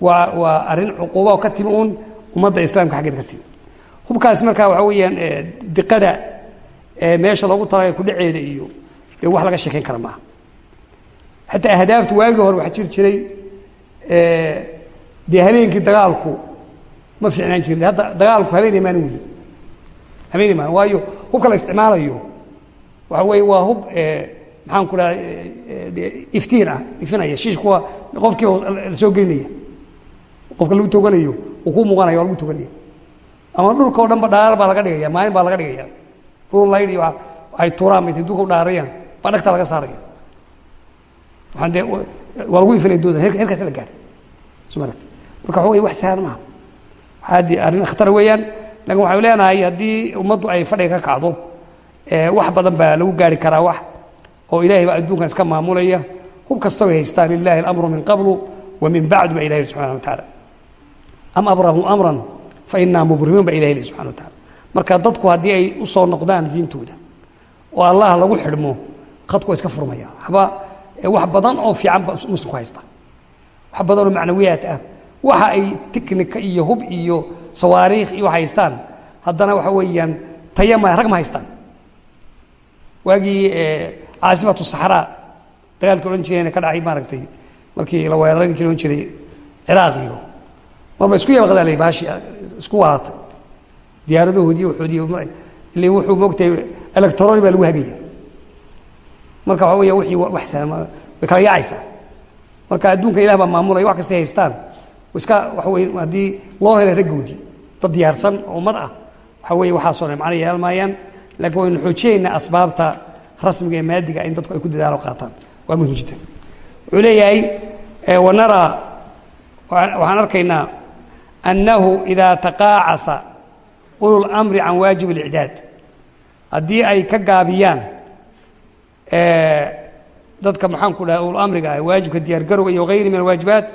waa waa arrin cuquuba oo ka timi uun ummadda islaamka xaggeeda ka timi. Hubkaas marka waxa weeyaan diqada meesha loogu talagay kudhaceeda iyo dee wax laga sheekayn kara maaha. Xataa ahdaaftu waagii hore waxaa jiri jiray dee habeenkii dagaalku ma fiicnaan jirin. Hadda dagaalku habeenay maalin weyi habeenay maalin waayo hubka la isticmaalayo. Waxa weeye waa hub maxaan ku dhaha iftiin ah. Ifinaya. Shiish kuwa qofkiiba la soo gelinaya. Qofka lagu toganayo uu ku muuqanaya waa lagu toganaya ama dhulka oo dhan ba dhaar baa laga dhigaya maalin baa laga dhigaya rul layd iyo ay tuuraan intay duka u dhaarayaan. Baa dhagta laga saaraya. Waxaan dee waa lagu ifinaya dooda. Her herkaas la gaadhay soo maragta marka waxa wey wax sahlan maaha dee arrin khatar weeyaan laakiin waxay leenahay haddii ummaddu ay fadhiga ka kacdo wax badan baa lagu gaari karaa wax oo ilaahay baa adduunkan iska maamulaya hub kastoo ay haystaan lilahi اlamru min qablu wa min bacdu ba ilahi subxana wa tacaala am abrahum amran fa inaa mubrimuun ba ilahi subxana wa taala marka dadku haddii ay u soo noqdaan diintooda oo allah lagu xidhmo khadku waa iska furmaya waxba wax badan oo fiican ba muslimku haysta wax badan oo macnawiyaad ah waxa ay tiknika iyo hub iyo sawaariikh iyo haystaan. Haddana waxa weeyaan tayama rag ma haystaan. Waagii caasifatu saxraa dagaalkii odhan jireen ka dhacay maaragtay markii la weeraray ninkii odhan jiray ciraaq iyo marba isku yabaqdaalay baashi isku waalatay diyaaradahoodii waxoodii ile wuxuu moogtahay electroni baa lagu hagaya. Marka waxa weya wixii wax sahma way kala yaacaysaa. Marka adduunka ilah baa maamulaya wax kastay haystaan iska weye haddii loo helay raggoodii dad diyaarsan oo ummad ah waxa weeye waxaasoo dhan macna maayaan laakiin waynu xoojinaynaa asbaabta rasmiga ee maadiga in dadku ay ku dadaalo qaataan. Waa muhiim jiddan wuxuu leeyahay wanaraa waxaan arkaynaa annahu idaa taqaacasa ulu lamri can waajib اlicdaad haddii ay ka gaabiyaan dadka maxaan ku dhaha ululamriga ah waajibka diyaar garowga iyo hayri min alwaajibaat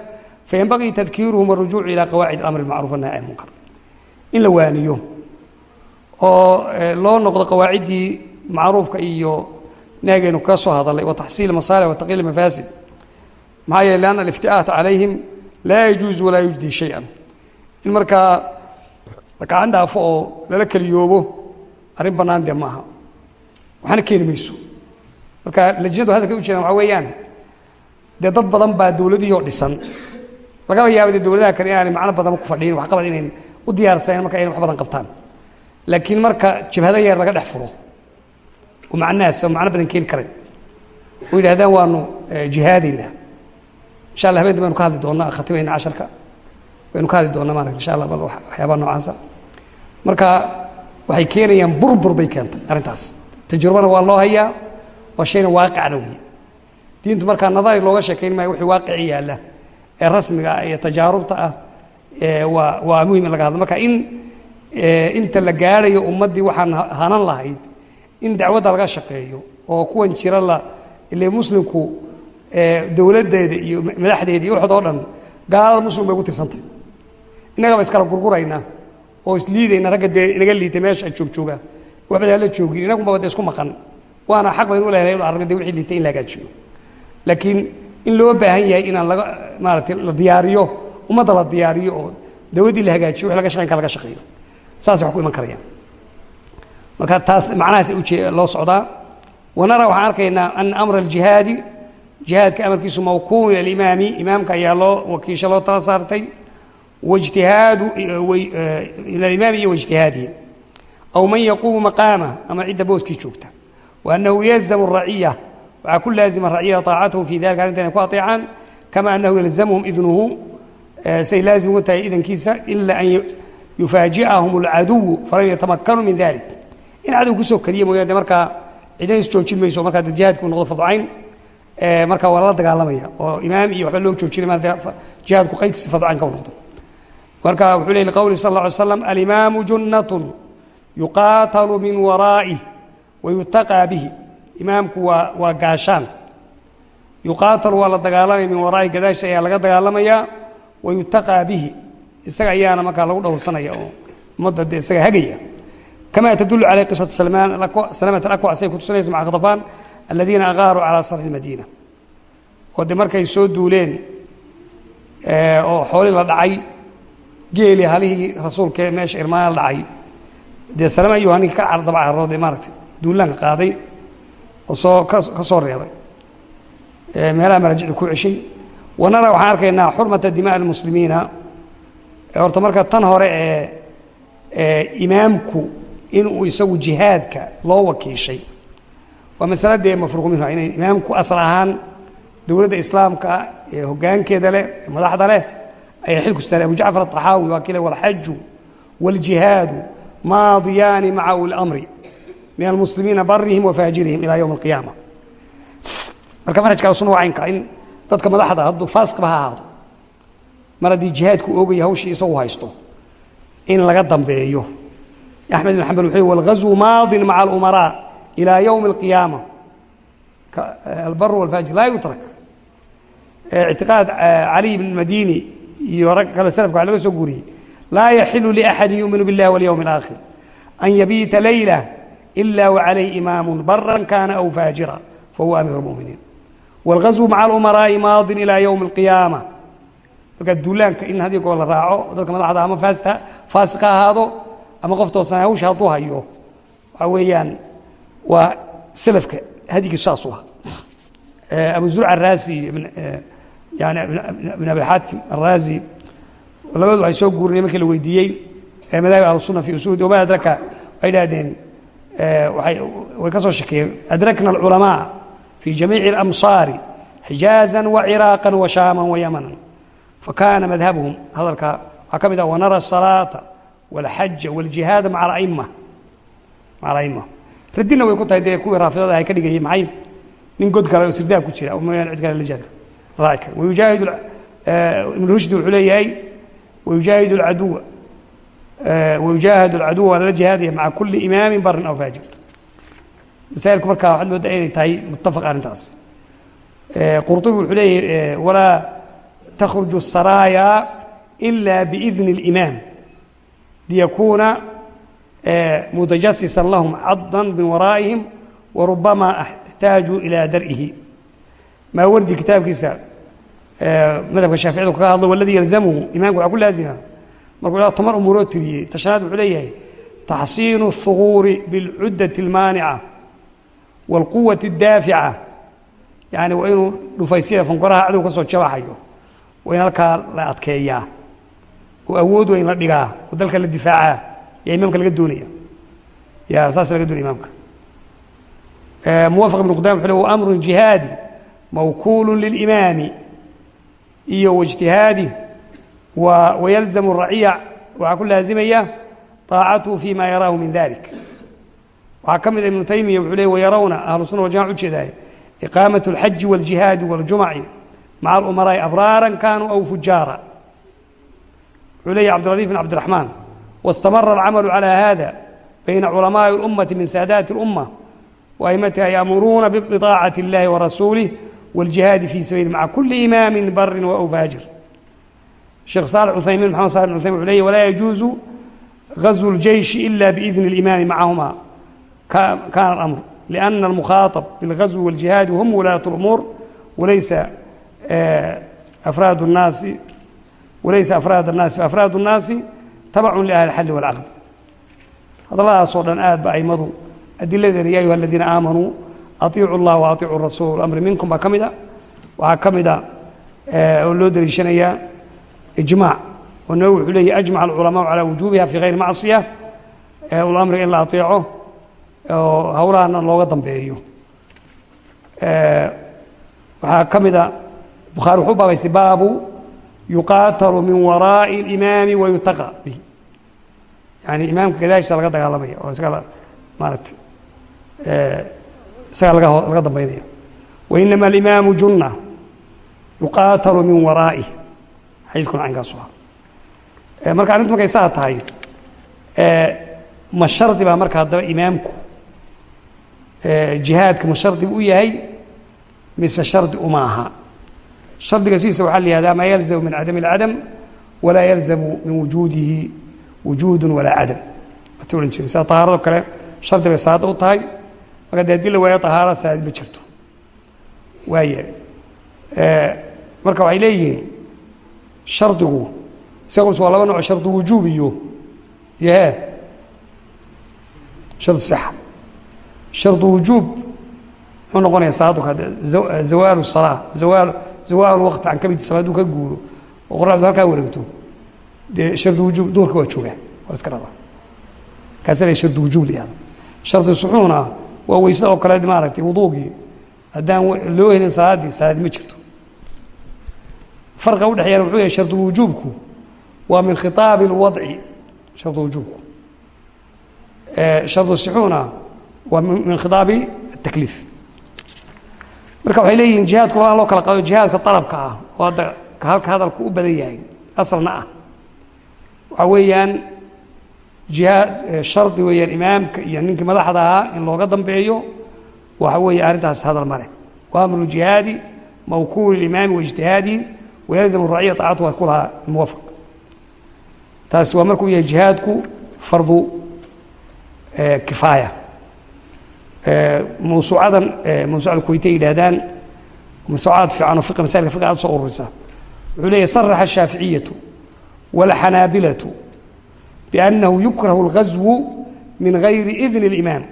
fayanbagii tadkiiruhum warujuucu ilaa qawaacid اlamr اlmacruuf wanahy an munkar in la waaniyo oo loo noqdo qawaaciddii macruufka iyo nahgaynu kaga soo hadalay wa taxsiil masaalix wa taqliil mafaasid maxaa yeele lianna alifti'aata calayhim laa yajuuzu walaa yujdi shay-an in markaa gacan dhaafo oo lala keliyoobo arrin bannaan dee maaha waxaana keeni mayso marka lajnadu hadalka ujeedan waxaa weeyaan dee dad badan baa dowladihii oo dhisan lagaba yaaba dee dowladaha kale inaanay macno badan ku fadhiyin waxqabad inayn u diyaarsaneen marka inay wax badan qabtaan. Laakiin marka jabhado yeer laga dhex furo oo macnahaas oo macno badan keeni karayn oo yidhahdaan waanu jihaadaynaa insha allah habeen baynu ka hadli doonaa khatimayna casharka waynu ka hadli doonaa maarata insha allah bal waxyaabaha noocaasa marka waxay keenayaan burbur bay keentay arrintaas. Tajrubana waa loo hayaa waa shayna waaqicna wey diintu markaa nadari looga sheekayn maayo wixii waaqici yaalla ee rasmiga ah iyo tajaarubta ah waa waa muhiim in laga hadlo. Marka in inta la gaadhayo ummaddii waxaan hanan lahayd in dacwadda laga shaqeeyo oo kuwan jira la ile muslimku dowladdeeda iyo madaxdeeda iyo waxood oo dhan gaalada muslim bay ku tirsantay innagaba iskala gurguraynaa oo isliidayna ragga dee inaga liitay meesha joogjooga waxbadaa la joogin inagunbaba dee isku maqan. Waana xaq baynu u leedahay aragga dee wixii liitay in la hagaajiyo. Laakiin in loo baahan yahay inaan laga maaragtay la diyaariyo ummadda la diyaariyo oo dowladdii la hagaajiyo wix laga shaqayn ka laga shaqeeyo. Saasay wax ku iman karayaan. Marka taas macnahaas uje loo socdaa. Wanara waxaan arkaynaa ana amra aljihaadi jihaadka amarkiisu mawkuun ila alimaami imaamka ayaa loo wakiisho loo tala saartay. Waijtihaadu ila alimaami iyo waijtihaadihi aw man yaquumu maqaamah ama cidda booskii joogta. Wa annahu yalzamu raciya waxaa ku laazima raciyada taacatahu fi dalika arrinta inay ku ateecaan kama annahu yalzamuhum idnuhu say laazim ugu tahay idankiisa ila an yufaaji'ahum alcaduwu falan yatamakkanuu min dalik in cadow ku soo keliya mooyaan de markaa cidna is joojin mayso markaa de jihaadku noqdo farducayn marka waa lala dagaalamaya oo imaam iyo waxba loo joojinay ma jihaadku qaybtiisa farducaynka u noqdo. Marka wuxuu ley qowli sal alay slam alimaamu junnatun yuqaatalu min waraa'ih wayutaqaa bihi imaamku waa waa gaashaan. Yuqaatalu waa la dagaalamaya min waraa'ihi gadaasha ayaa laga dagaalamayaa wayutaqaa bihi. Isaga ayaana markaa lagu dhowrsanaya oo ummadda de isaga hagaya. Kama tadulu qisatu salmaan salamat alakwa say kutusinayso maca khatafaan aladiina agaaruu calaa sarxi lmadiina oo de markay soo duuleen oo xoolii la dhacay geeli halihii rasuulka meesha irmaana la dhacay. Dee salama ayuu ninka ka dee maaragtay duulaanka qaaday soo ka soo reebay. Meelaha maraajicda ku ceshay. Wanara waxaan arkaynaa xurmata dimaa almuslimiina. Horta marka tan hore ee imaamku inuu isagu jihaadka loo wakiishay. Waa masala dee mafruuq minha inay imaamku asal ahaan dowladda islaamka ee hoggaankeeda leh ee madaxda leh ayaa xilku saaray. Abu jacfar aطaxaawi waa kile walxaju wاljihaadu maadiyaani maca uli amri min almuslimiina barihim wa faajirihim ilaa yowm alqiyaama marka manhajkaa suna waa caynka in dadka madaxda hadduu faasiqba ha ahaado mar haddii jihaadku oogaya hawshii isagu haysto in laga dambeeyo. Axmed ibn xambal wuxuu walgazwu maadin maca alumaraa ilaa yowmi alqiyaama. Eh, Albaru walfaajir laa yutrak. Eh, Ictiqaad caliy eh, ibn madini iyo rag kale salafka wax laga soo guuriyey laa yaxilu liaxadin yuuminu biاllahi walyowmi اlaakhir an yabiita leyla ila wacalayh imaamu baran kana aw faajira fahuwa amiir اlmuminiin wاlgazwu maca alumaraa'i maadin ilى ywmi اlqiyaama marka duulaanka in haddii goo la raaco dadka madaxda ama faasita faasiq ha ahaado ama qof toosan hawsha hadduu hayo waxaa weeyaan waa salafka hadigiisu saas u ah abu zurc araasi iyo yani ibn abi xaatim araazi labadu waxay soo guurinay markii la weydiiyey madahib ahlusuna fi usuudi wama adraka waxay dhahdeen waay way ka soo shekeeyeen adrakna alculamaa fi jamiici اlamsaari xijaaza waciraaqa washaama wayamanan fakana madhabhum hadalka waxaa ka mid ah wanara الsalaaةa wاlxaja wاljihaada maa aima maca aima radina way ku tahay dee kuwii raafidada ay ka dhigayay maxay nin god kale oo sirdaa ku jira mooyaane cid kale la jihaadka raaci kara wayujaahidu ibn rushdi wuxuu leeyahay wayujaahidu اlcaduwa wayujaahadu اlcaduwa waa lala jihaadaya maca kuli imaami barin aw faajir masaa'ilku markaa waxaad moodaa inay tahay mutafaq arrintaas qurطubi wuxuu leeyahay walaa تخرج السرايا إلا بإذن الإمام ليكون متجسسا لهم عضا من ورائهم وربما احتاجوا إلى درئه ما وردي كتاب كيسا مذهب الشافعي kaga hadlo والذي يلزمه imaمka waa ku laazima markuu tmar umuuroo tiriyey tashanaad wuxuu leeyahay تaxصين الثغور بالcudة الماaنعة والquوة الداaفعة يعني waa inuu dhufaysyada fankoraha cadow ka soo jabaxayo waa in halkaa la adkeeyaa oo awood waa in la dhigaa oo dalka la difaacaa yaa imaamka laga doonaya ya saas laga doonaya imaamka muwafaq ibn qudama wuxu le wa amru jihaadi mawkuulu lilimaami iyo waijtihaadi wa wayalzamu raciya waxaa ku laazimaya طaacatuhu fi ma yaraahu min dalik waxaa ka mid a ibnu taymiya wuxuu le wayarawna ahlu suna waljamac ujeedaay iqaamaة اlxaji wاljihaadi wاljumaci مع الأمراء أبرارا كانوا أو فجارا علي عبد اللطيف بن عبد الرحمن واستمر العمل على هذا بين علماء الأمة من سادات الأمة وأئمتها يأمرون بطاعة الله ورسوله والجهاد في سبيل مع كل إمام بر أو فاجر الشيخ صالح عثيمين محمد صالح بن عثيمين عليه ولا يجوز غزو الجيش إلا بإذن الإمام معهما كان الأمر لأن المخاطب بالغزو والجهاد هم ولاة الأمور وليس أفراد الناس وليس أفراد الناس فأفراد الناس تبع لأهل الحل والعقد هذا الله صورا آد بأيمضوا أدلة يا أيها الذين آمنوا أطيعوا الله وأطيعوا الرسول الأمر منكم أكمدا وأكمدا ولو دريشنيا إجماع ونوع إليه أجمع العلماء على وجوبها في غير معصية والأمر إلا أطيعه هؤلاء أن الله قدم بأيه waxaa ka mida bukhaari wuxuu baabaystay baabu yuqaatalu min waraa'i اlimaami wayutaqa bihi yani imaamka gadaashiisa laga dagaalamaya oo isaga maarata isaga laga laga dambaynaya wainama alimaamu junna yuqaatalu min waraa'ih xadiiskuna caynkaasu aha marka arrintu markay saa tahay ma shardi baa marka haddaba imaamku jihaadka ma shardi u yahay mise shardi uma aha shardiga sidiisa waxaa la yihahdaa maa yalzamu min cadami اlcadam walaa yalzamu min wujuudihi wujuudu walaa cadam waati odhan jiri sida طahaarado kale shardi bay salaada u tahay marka dee hadii la waayo طahaara salaad ma jirto waaya marka waxay leeyihiin shardigu isagus waa laba nooc shardi wujuub iyo iyo he shardi sixa shardi wujuub muxuu noqonaya salaaddu zawaalu الsalaa zawaal zawaal waqti can kabidi sama haduu ka guuro oo qoraxdu halkaa wareegto dee shardi wujuub duurka waa joogaa waa iska rabaa kaasa la shardi wujuub la yihahda shardi suxuuna waa weysada oo kale maaragtay wuduugii haddaan loo helin salaaddii salaadi ma jirto farqa udhexeeyaan wuxuu yahay shardulwujuubku waa min khiaabi اlwadci shardulwujuubku shardu sixuuna waa min khitaabi atakliif marka waxay leeyihiin jihaadku labada loo kala qaado jihaadka alabka ah oo hadda halka hadalku u badan yahay asalna ah. Waxaa weeyaan jihaad shardi weeyaan imaamka iyo ninkii madaxda ahaa in looga dambeeyo waxa weeye arrintaas hadal ma leh. Wa amru jihaadi mawquul ilimaami waijtihaadihi wayalzamu raciya طaacatu waa ku lahaa muwafaq taasi waa markuu yahay jihaadku fardu kifaaya mawsuucadan mawsuucada kuweyte ay yidhaahdaan mawsuucaad fiican oo fiqi masailka fiqi aad usoo ururisa wuxuu leeyahy صaraxa الshaaficiyatu wاlxanaabilaةu biأnnahu yukrahu اlgazwu min gayri idni اlimaam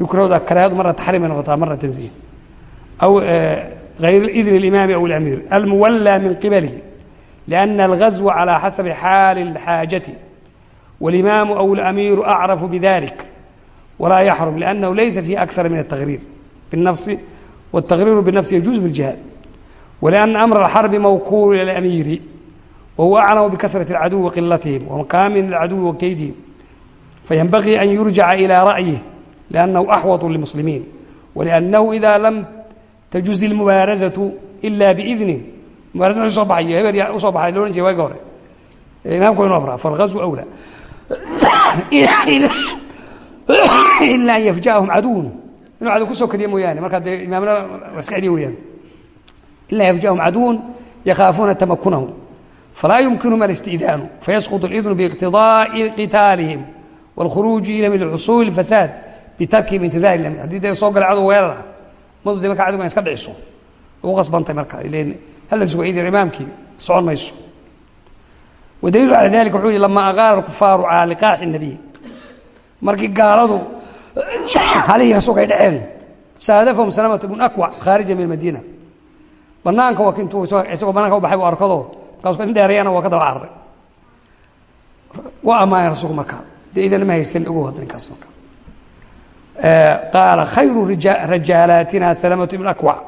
yukrahda karaahadu marna taxriim ay noqotaa marna tanziih aw غayr idni اlimaami aw اlamiir almuwalى min qibalihi لأna اlgazwa calى xasabi xaali اlxaajaةi wاlimaamu aw اlamiiru acrafu bidalik ولا يحرم لأنه ليس فيه أكثر من التغرير بالنفس والتغرير بالنفس يجوز في الجهاد ولأن أمر الحرب موكول إلى الأمير وهو أعلم بكثرة العدو وقلتهم ومكامن العدو وكيدهم فينبغي أن يرجع إلى رأيه لأنه أحوط للمسلمين ولأنه إذا لم تجوز المبارزة إلا بإذنه مبارزة صباحية هبل صباحية لون جواي قوري إمامكم ينبرا فالغزو أولى ilaa an yafjaahum caduwun inuu cadow kusoo kadiya mooyaane markaa dee imaamna waa iska celiya weyaan ilaa yafjaahum caduwun yakhaafuuna tamakunahum falaa yumkinuhum alisti'daanu fayasquط اlidnu biiqtidaaءi qitaalihim wاlkhuruuji ilayhim lxusuuli اfasaad bitarkihim intidari اlamir haddii dee soo gala cadow weerar ah madu de markaa adigu iska dhiciso u qasbantay marka halasugaydr imaamkii socon mayso. Wadaliilu ala dalika wuxuu yihi lamaa aqaara kufaaru calaa liqaaxi nabiy. Markii gaaladu halihii rasuulka ay dhaceen saadafahum sanamatu bn akwac khaarija min madiina banaanka waa intuu isagoo banaanka u baxay bu arkado markaasu in dheereeyana waa ka daba cararay waa ammaanay rasuulku markaa? Dee idanama haysan ogow hadda ninkaas marka qaala khayru rajaalaatina salamatu ibn akwac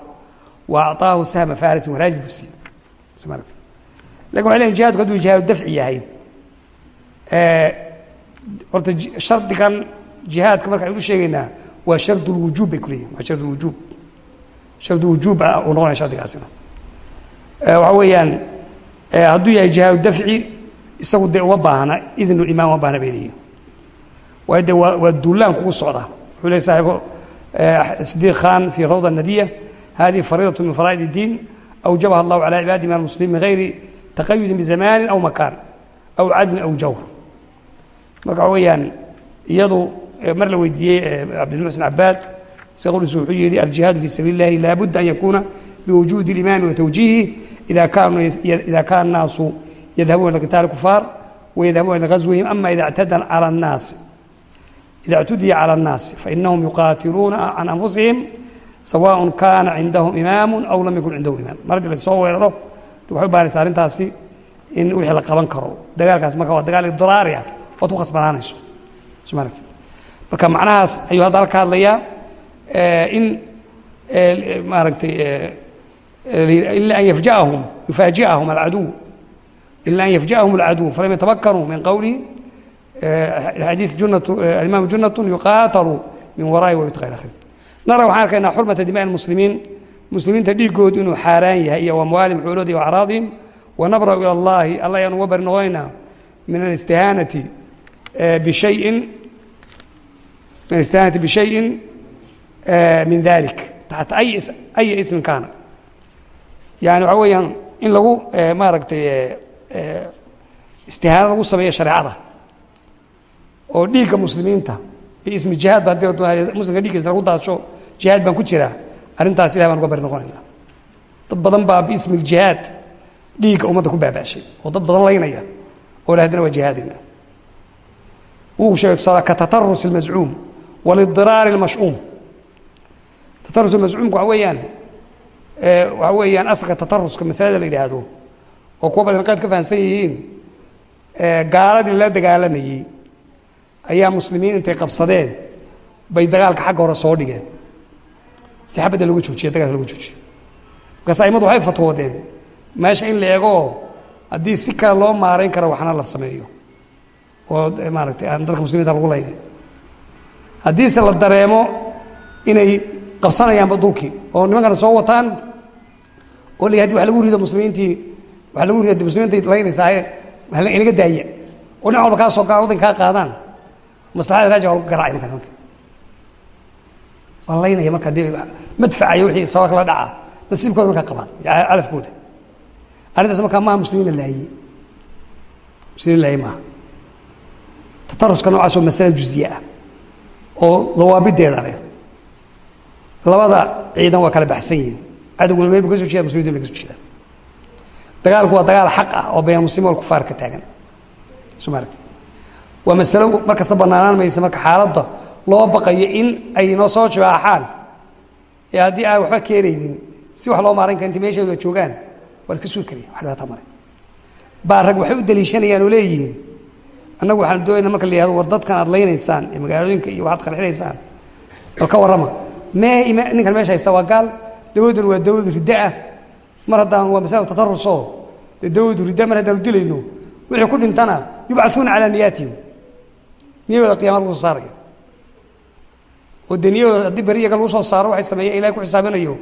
wa aطaahu sahma faris waraasi buu siiye laakiin waxay lehin jihadku haduu jihaadu dafci yahay horta shardigan jihaadka marka aynu sheegaynaa waa shard اlwujuub bay kuleyihin waa shard wujuub shard wujuub uu noqonaya shardigaasina waxaa weeyaan hadduu yahay jihaadu dafci isagu dee uma baahna idnu imaan uma baahna bay leyihin waayo dee waa waa duulaan kugu socda wuxuu ley saaxibu sidiiq khan fi rawda nadiya hadihi fariidaة min faraa'id الdiin awjabaha allahu calى cibaadi min almuslimiin min gayri taqayudi bizamani aw makan aw cadlin aw jawr marka waxa weeyaan iyadu mar la weydiiyey cabdilmuxsin cabaad saqudis wuxuu yihi aljihaadu fi sabiil اllahi laabudda an yakuuna biwujuudi اlimaami wa tawjiihi ida kaanuu ida kana الnaasu yadhabuuna ila qitaali kufaar wayadhabuuna ila gazwihim ama ida اctada calى الnaasi ida اctudiya calى الnaasi fainahum yuqaatiluuna can anfusihim sawaء kana cindahum imaamu aw lam yakun cindahum imaam mar haddii lasoo weeraro waxay u baanaysa arrintaasi in wixii la qaban karo dagaalkaas marka waa dagaal dolaari ah oad ku khasbanaanayso soo ma aragtid marka macnahaas ayuu hadda halka hadlayaa in maaragtay ila an yafjaahum yufaaji'ahum alcaduw ila an yafjaahum alcaduw falam yatabakanuu min qowlihi xadiid junatu alimaam junatu yuqaatalu min waraa'i wayutqa ila akhiri nara waxaan arkaynaa xurmata dimaءi muslimiin. Muslimiinta dhiigoodu inuu xaaraan yahay iyo amwaalihim xoolooda iyo acraadihim wanabra'u ila اllahi alla ayaan uga bari noqonaynaa min alistihaanati bishayin min alistihaanati bishayin min dalik taxta ay aya ismin kaana. Yani waxaa weeyaan in lagu maaragtay istihaano lagu sameeyo shareecada oo dhiigga muslimiinta biismi jihaad ba muslimka dhiiggiisa lagu daadsho jihaad baan ku jiraa arrintaas ilahi baan uga bari noqonaynaa dad badan baa biismi jihaad dhiigga ummadda ku baaba'shay oo dad badan laynaya oo haddana waa jihaadayna wuu sheegay tusaale ka tatarus اlmascuum walidiraari اlmash'uum tatarus mascuumka waxa weeyaan waxa weeyaan asalka tataruska masalada la yidhaahdo oo kuwa badan qayd ka fahamsan yihiin gaaladii la dagaalamayey ayaa muslimiin intay qabsadeen bay dagaalka xagga hore soo dhigeen. Si xabadda lagu joojiye dagaalka lagu joojiye markaas aimadu waxay fatwoodeen meesha in la eego haddii si kale loo maarayn karo waxna la sameeyo. Oo maaragtay aan dadka muslimiinta lagu laynin. Haddiise la dareemo inay qabsanayaanba dulkii oo nimankana soo wataan oo la hadi wa lagu rido muslimiintii waa lagu rido muslimiinta laynaysaaye inaga daaya. Oo dhinac walba kaa soo waddanka kaa qaadaan maslaxada raaja waa lagu garacay marka nimanka waa laynaya marka dee madfacayo wixii sabak la dhaca nasiibkooda markaa qabaan calafkooda arrintaas markaa maaha muslimiin la laayey muslimiin laayey maaha. Tataruska noocaas oo masale juziye ah oo dawaabideeda leh labada ciidan waa kala baxsan yihiin. Cadowguna meel bu ka soo jeeda muslimiintuna ka soo jeedaan dagaalku waa dagaal xaq ah oo bayna muslimiin wal kufaar ka taagan. Soo ma aragtid waa masalo mar kasta banaanaan marka xaaladda loo baqayo in ay noo soo jibaaxaan. Ee haddii aan waxba keenaynin si wax loo maaran kara inta meeshooda joogaan waa iska sugi karaya wax dhibaata male baa rag waxay u daliishanayaan oo leeyihiin. Annagu waxaan doonayna marka la yihahdo war dadkan aad laynaysaan ee magaalooyinka iyo waxaad qarxinaysaan bal ka warrama. Mee ninkan meesha haysta waa gaal dawladduna waa dawlad riddo ah. Mar haddaan waa masala tataruso dee dawladu ridda mar haddaanu dilayno wixii ku dhintana yubcauuna calaa niyaatihim niyadooda qiyama lagu soo saaraya oo niyadooda haddii beri lagu soo saaro waxay sameeya ilahay ku xisaabinayo.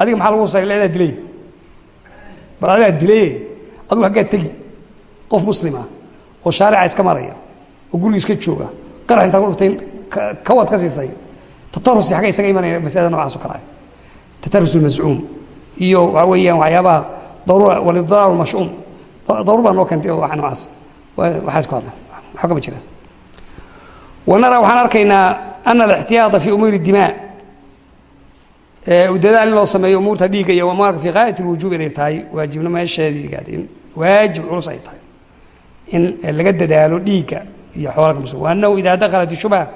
Adiga maxaa lagu saaray? Adaa dilay. Bal adigaa dilaye. Adigu haggaa tegi. Qof muslim ah oo shaarica iska maraya oo guriga iska jooga qarax intaa ku kawaad ka siisay. Tatarusi xagga isaga imanaya masalada noocaas oo kale ah tatarus iyo waxaa weeyaan waxyaabaha daruura walidiraar almashuum daruur baa noo keentay waxa noocaas. Waxaa isku hadla waxba kama jiraan wanaraa waxaan arkaynaa ana alixtiyaaa fi umuuri dima dadaal in loo sameeyo umuurta dhiigga iyo amaarka fi gaayat lwujuub inay tahay waajibna meesheediigaad in waajib culus ay tahay in laga dadaalo dhiigga iyo xoolaka muslim waanahu idaa dakhalat ishubha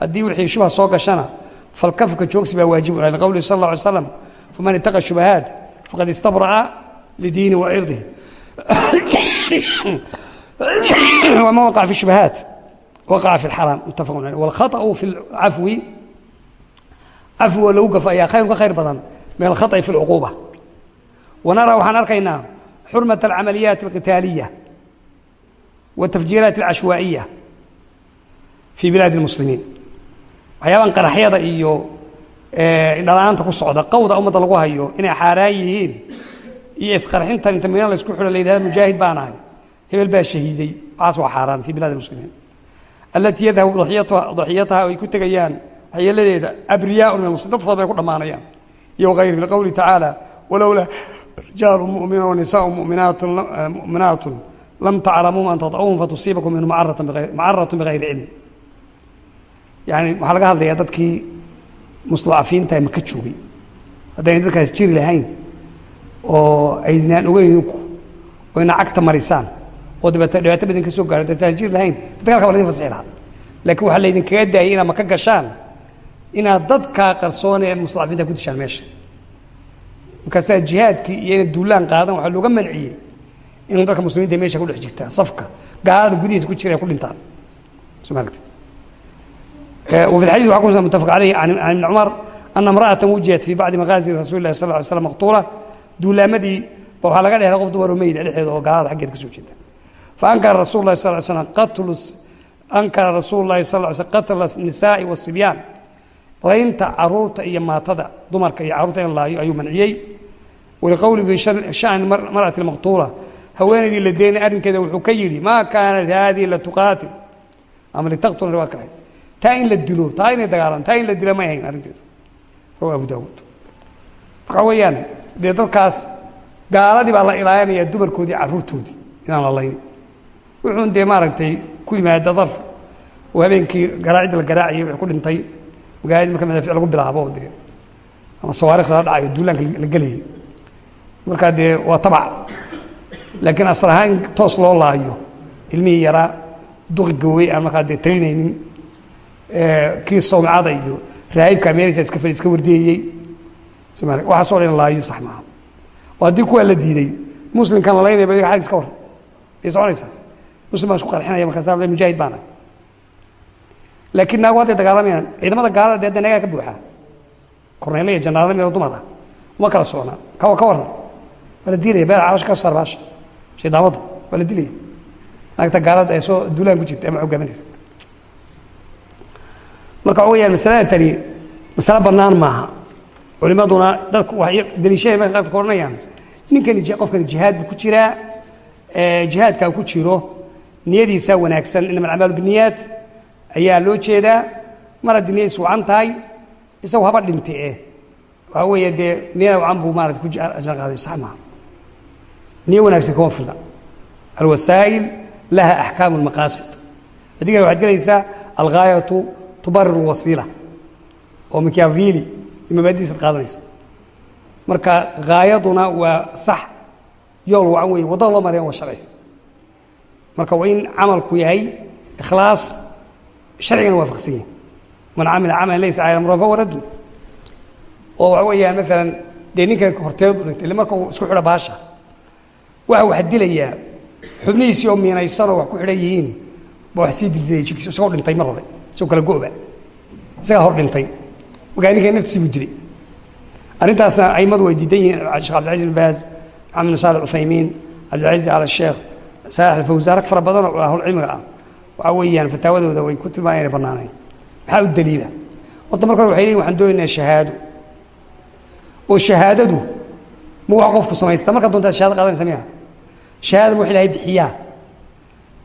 haddii wixii shubha soo gashana falkafuka joogsi baa waajib una ah. liqowlihi sal alla alay slam faman ittaqa shubahaat faqad istabra'a lidiini wa cirdihi. Waman waqaca fi shubahaat في الشبهات وقع في الحرام متفق عليه والخطأ في العفو عفو لو قف يا خير وخير بدن من الخطأ في العقوبة ونرى وحن أركينا حرمة العمليات القتالية والتفجيرات العشوائية في بلاد المسلمين waxyaaban qaraxyada iyo dhalaanta ku socda qawda ummadda lagu hayo inay xaaraan yihiin iyo isqarxintan inta mina la isku xidho la yidhahda mujaahid baan ahay hebel baa shahiiday waxaas waa xaaraan fi bilaad muslimiin allatii yadhabu daxiyataha ay ku tegayaan waxyeeladeeda abriyaaun min fadal bay ku dhammaanayaan. Iyo wagayri liqowlihi tacaala walowlaa rijaalu mu'minuun wanisaau mu'minaatun lam taclamuum an tadcuuhum fatusiibakum minhum macaratun bigayri cilm yani waxaa laga hadlayaa dadkii mustadacafiinta maka joogay. Haddayna dadkaas jiri lahayn oo aydinaan ogeyn idinku oo ina cagta marisaan oo dabeeta dhibaato badan ka soo gaaro dadkaas jiri lahayn dagaalka waa laydin fasixi lahaa laakiin waxaa laydinkaga daayay inaad maka gashaan inaad dadkaa qarsoon ee mustadacafiinta ku dishaan meesha markaasaa jihaadkii iyo inay duulaan qaadan waxaa looga manciyey in dadka muslimiinta meesha ku dhex jirtaan safka gaalada gudihiisa ku jira ay ku dhintaan soo ma aragtid وفي الحديث وحكم متفق عليه عن عن ابن عمر أن امرأة وجهت في بعض مغازي رسول الله صلى الله عليه وسلم مقتولة duulaamadii ba waxaa laga dhehda qof dumaroo meyda dhexeeda oo gaalada xaggeeda ka soo jeeda faankara rasul lahi sal sl ankara rasuul lahi sal sl qatla nisaa'i wasibyaan laynta carruurta iyo maatada dumarka iyo carruurta in laayo ayuu manciyey wliqowli fi shani marأati maqtuula haweenaydii la deynay arrinkeeda wuxuu ka yidhi maa kaanat haadihi latuqaatil ama litaqtula riwaa ka ahayd taa in la dilo taa inay dagaalan taa in la dila may ahayn arrinteedu rawa abu daawuud waxaa weeyaan dee dadkaas gaaladii baa la ilaalinaya dumarkoodii carruurtoodii inaan la laynin wuxuun dee maaragtay ku yimaada dar oo habeenkii garaacida la garaacayay wix ku dhintay magaaladii marka madaafiic lagu bilaabo dee. Ama sawaarikhda la dhacayo duulaanka la gelayay markaa dee waa tabac. Laakiin asal ahaan toos loo laayo ilmihii yaraa duqi gawey aan markaa dee talinaynin kii sawmacada iyo raahibka ameerisa iska fadhi iska wardeeyey waxaasoo dhan laayo sax maaha. Oo haddii kuwaa la diiday muslimkan la laynaya bal xag iska war ay soconaysaa muslim baan isku qarxinaya markaasa mujaahid baana. Laakiin naagu hadday dagaalamayaan ciidamada gaalada dee hadda nagaa ka buuxaa korneyle iyo janaalada meel dumada uma kala socnaa kawa ka waran waa la diilaya beer calash ka saar baasha shaydaamada waa la dilaya. Naagta gaalada ee soo duulaan ku jirta ama hogaaminaysa. Marka waxa weyaan masalada tani masale bannaan maaha. Culimaduna dadku waxay daliishada marka qaarka odhanayaan ninkani qofkani jihaad buu ku jiraa jihaadkaa ku jiro niyadiisaa wanaagsan. Inama alacmaalu biniyaat ayaa loo jeedaa. Mar haddii niyadiisu wacan tahay isagu haba dhinte eh. Waxaa weeye dee niya wacan buu maarata ku jan qaaday sax maaha niyo wanaagsan kama filna alwasaa'il laha axkaamu اlmaqaasid adigana waxaad gelaysaa algaayatu tubarir اlwasiila oo machiavili iyo mabaadiisaad qaadanaysa marka gaayaduna waa sax yool wacan weeye waddada loo maraya waa sharci marka waa in camalku yahay ikhlaas sharcigana waafaqsan yahay man camila camalan laysa cala amrun fahuwa raddu oo waxa weeyaan maalan dee ninkan horteed ille marka uu isku xidho baasha waxa wax dilayaa xubnihiisii oo miinaysanoo wax ku xidhan yihiin ba wax sii dildilaya jirkiisa isagoo dhintay mar hore isagoo kala go'ba. Isagaa hor dhintay. Markaa ninkan naftiisii buu dilay. Arrintaasna aimadu way diidan yihiin sheekh cabdilcaziz bin baaz maxamed bin salih cuthaymiin cabdilcaziz al sheekh saalax alfawsaan rag fara badan oo ahlucilmiga ah. Waxaa weeyaan fataawadooda way ku tilmaamayan inay bannaanayn. Maxaa u daliila? Horta marka hore waxay leeyihiin waxaan doonaynaa shahaado. Oo shahaadadu ma wax qofku samaysta? Markaa doontaad shahada qaadanaysa miya shahaada ma wax ilaahay bixiyaa?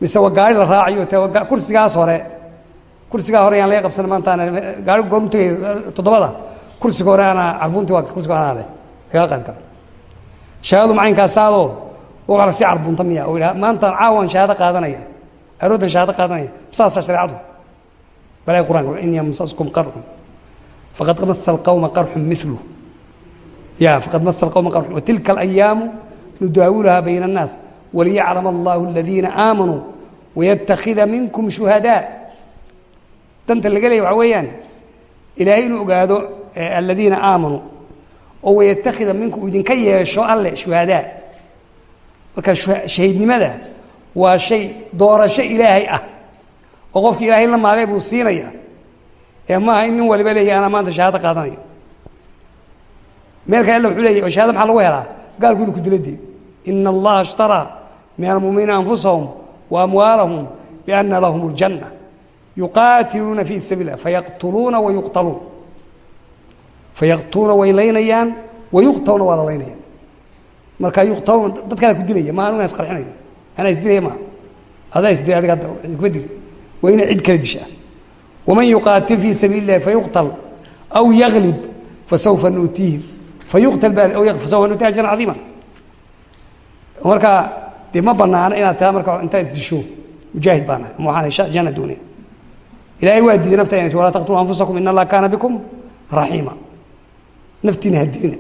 Mise waa gaari la raacayo? Te kursigaas hore kursigaa hore yaan laga qabsan maanta ana gaari goormu tegay toddobada. Kursiga hore ana carbunti waa kursiga hore anaade lagala qaadi karo shahaadadu macaynkaasaadoo waa la sii carbunta miya oo yidhaha maanta caawan shahaado qaadanaya. Arooddan shahaado qaadanaya. Masaasaa shareecadu balaa qur'aanka in yamsaskum qarxun. Faqad masa alqawma qarxun milu ya faqad masa alqawma qarxun. Watilka alayaamu nudaawiluhaa bayna annaas. Waliyaclama allahu aladiina aamanuu wayatakida minkum shuhadaa. Danta laga leeya weeyaan ilaahay inuu ogaado aladiina aamanuu oo wayatakida minkum idinka yeesho alle shuhadaa marka shahiidnimada waa shay doorasho ilaahay ah oo qofki ilaahay la maagay buu siinaya. Ee maaha in nin waliba leeyahy anaa maanta shahaado qaadanayo. Meel kale alla wuxuu leeyay oo shahada maxaa lagu helaa? Gaalku inu ina allaha ishtaraa min almuuminiina anfusahum wa amwaalahum biana lahum اljanna yuqaatiluuna fii sabiil fayaqtuluuna wayuqtaluun fayaqtuluuna way laynayaan wayuqtaluuna waa la laynaya marka yuqtaluun dadkaana ku dilaya ma anu isqarxinayo anaa isdilaya maa adaa isdilay adiga hadda dili waa ina cid kala dishaa. Waman yuqaatil fii sabiili اllahi fayuqtal aw yaglib fasawfa nuutiihi fayuqtal ba fasawfa nuutihi ajran cadiima marka dee ma banaano inaad marka intaad isdisho mujaahid baa nahay. Ama waxaan janna doonaya ilaahay waa diiday nafta inay walaa anfusakum in allaha kaana bikum raxiima naftiina hadilina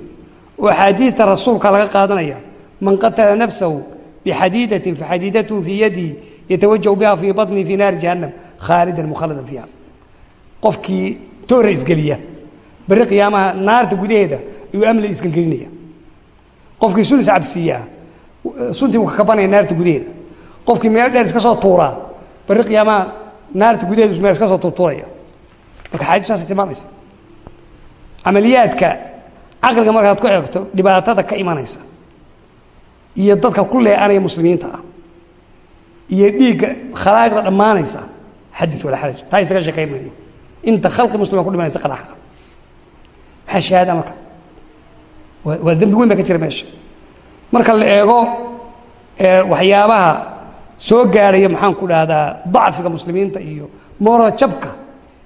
oo axaadiidta rasuulka laga qaadanaya man qatala nafsahu bixadiidatin faxadiidatuhu fii yadihi yatawajahu biha fii baطnihi fii naari jahannam khaalidan mukhalladan fiiha. Qofkii toora isgeliya berri qiyaamaha naarta gudaheeda ayuu amli isgelgelinaya. Qofkii sun iscabsiiyaa suntii buu ka kabanaya naarta gudaheeda. Qofkii meel dheer iska soo tuuraa berri qiyaamaha naarta gudaheedu meel iska soo tuurtuuraya. Marka xaadiis saasay tilmaamaysa camaliyaadka caqliga markaad ku eegto dhibaatada ka imanaysa. Iyo dadka ku leeanaya muslimiinta ah. Iyo dhiigga khalaa'iqda dhammaanaysa. Xadid walaa xaraj. Taa isaga sheekayn mayno inta khalqi muslima ku dhimanaysa qadaxa maxaa shahaada marka? Waa waa dembi weyn baa ka jira meesha. Marka la eego waxyaabaha soo gaadhaya maxaan ku dhahdaa dacfiga muslimiinta iyo moral jabka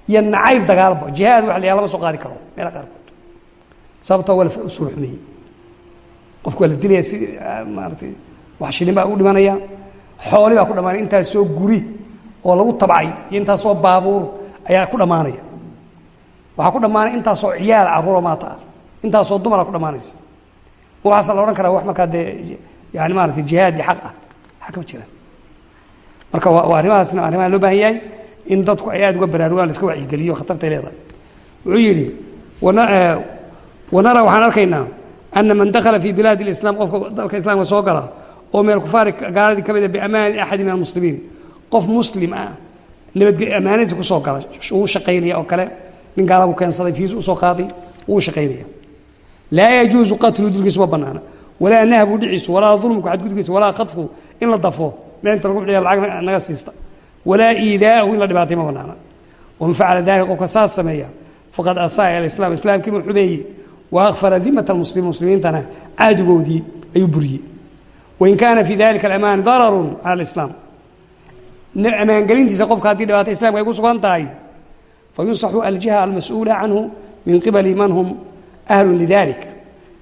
iyo nacayb dagaalba jihaad wax la soo qaadi karo meela qaarkood sababtoo waa la usuul xumeeyey qofku waa la dilaya si maaratay wax shilin baa u dhimanaya xooli baa ku dhamaanaya intaasoo guri oo lagu tabcay iyo intaasoo baabuur ayaa ku dhammaanaya waxaa ku dhammaanaya intaasoo ciyaal carruuro maata ah intaasoo dumara ku dhammaanaysa waxaasa la odhan karaa wax markaa dee yani maarata jihaad iyo xaq ah xaq kama jiraan. Marka waa arrimahaasna arrimaha loo baahan yahay in dadku ay aad uga baraarugaan la iska wacyigeliyo khatartay leedahay. Wuxuu yidhi wanara waxaan arkaynaa ana man dakhala fii bilaadi اlislam qofka dalka islaamka soo gala oo min alkufaari gaaladii ka mida biamaani axadi min almuslimiin. Qof muslim ah nabadge ammaanadiisa ku soo gala uu shaqaynaya oo kale nin gaalabu keensaday fiisu u soo qaaday wuu shaqaynaya. Laa yajuusu qatlu dilkiisu ma banaana walaa nahbu dhiciisu walaa dulmku xadgudkiisa walaa khadfu in la dafo meenta lagu dhiya lacag naga siista. Walaa iidaahu in la dhibaatay ma banaana waman facala dalika qofka saas sameeya faqad asaa ila islam islaamkii buu xumeeyey wa akfara dimata almuslimiin muslimiintana caadigoodii ayuu buriyey wain kaana fii dalika alamaan dararun cala alislaam ammaangelintiisa qofka haddii dhibaata islamka ay ku sugan tahay fayunsaxu aljiha almas-uula canhu min qibali man hum ahlun lidalik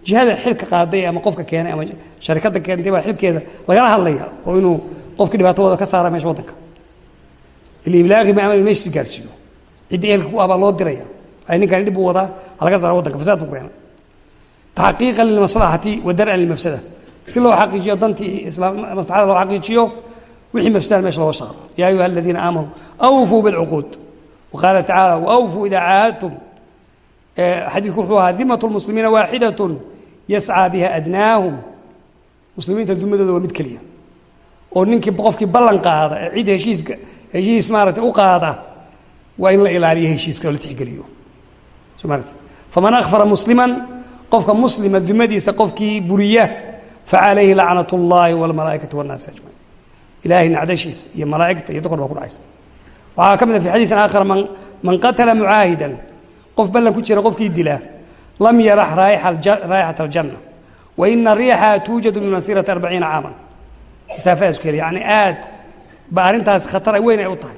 jihada xilka qaaday ama qofka keenay ama sharikadda keentay baa xilkeeda lagala hadlaya oo inuu qofkii dhibaatadooda ka saara meesha waddanka iliiblaaqi ma aman meeshii gaarsiiyo ciddii ehelka ku ah baa loo diraya ay ninkani dhib u wadaa halaga saara waddanka fasaad buu keenay taxqiiqan lilmaslaxati wa dar'an lilmafsada si loo xaqiijiyo dantii maslaxada loo xaqiijiyo wixii mafsadaan meesha looga saaro yaa ayuha aladiina aamanuu awfuu bilcuquud. Waqaala tacaala waawfuu idaa caahadtum. Xadiidku wuxuu ahaa dimat lmuslimiina waaxidatun yascaa biha adnaahum. Muslimiinta dumadooda waa mid keliya. Oo ninkii qofkii ballan qaada ee heshiiska heshiis maaragtay u qaada waa in la ilaaliyo heshiiska oo la tixgeliyo faman akfara musliman qofka muslima dumadiisa qofkii buriya facalayhi lacnat اllahi wاlmalaa'ikati wاnnaasi ajmaciin ilaahay nacdashiisa iyo malaa'igta iyo dokor baa ku dhacaysa waxaa ka mid a fi xadiiثin aakhar man man qatala mucaahidan qof ballan ku jira qofkii dila lam yarax raayixat aljanna wa ina riixaha tuujadu min masiirati arbaciina caaman masaafadaas ku hel yani aad ba arrintaas khatar weyn ay u tahay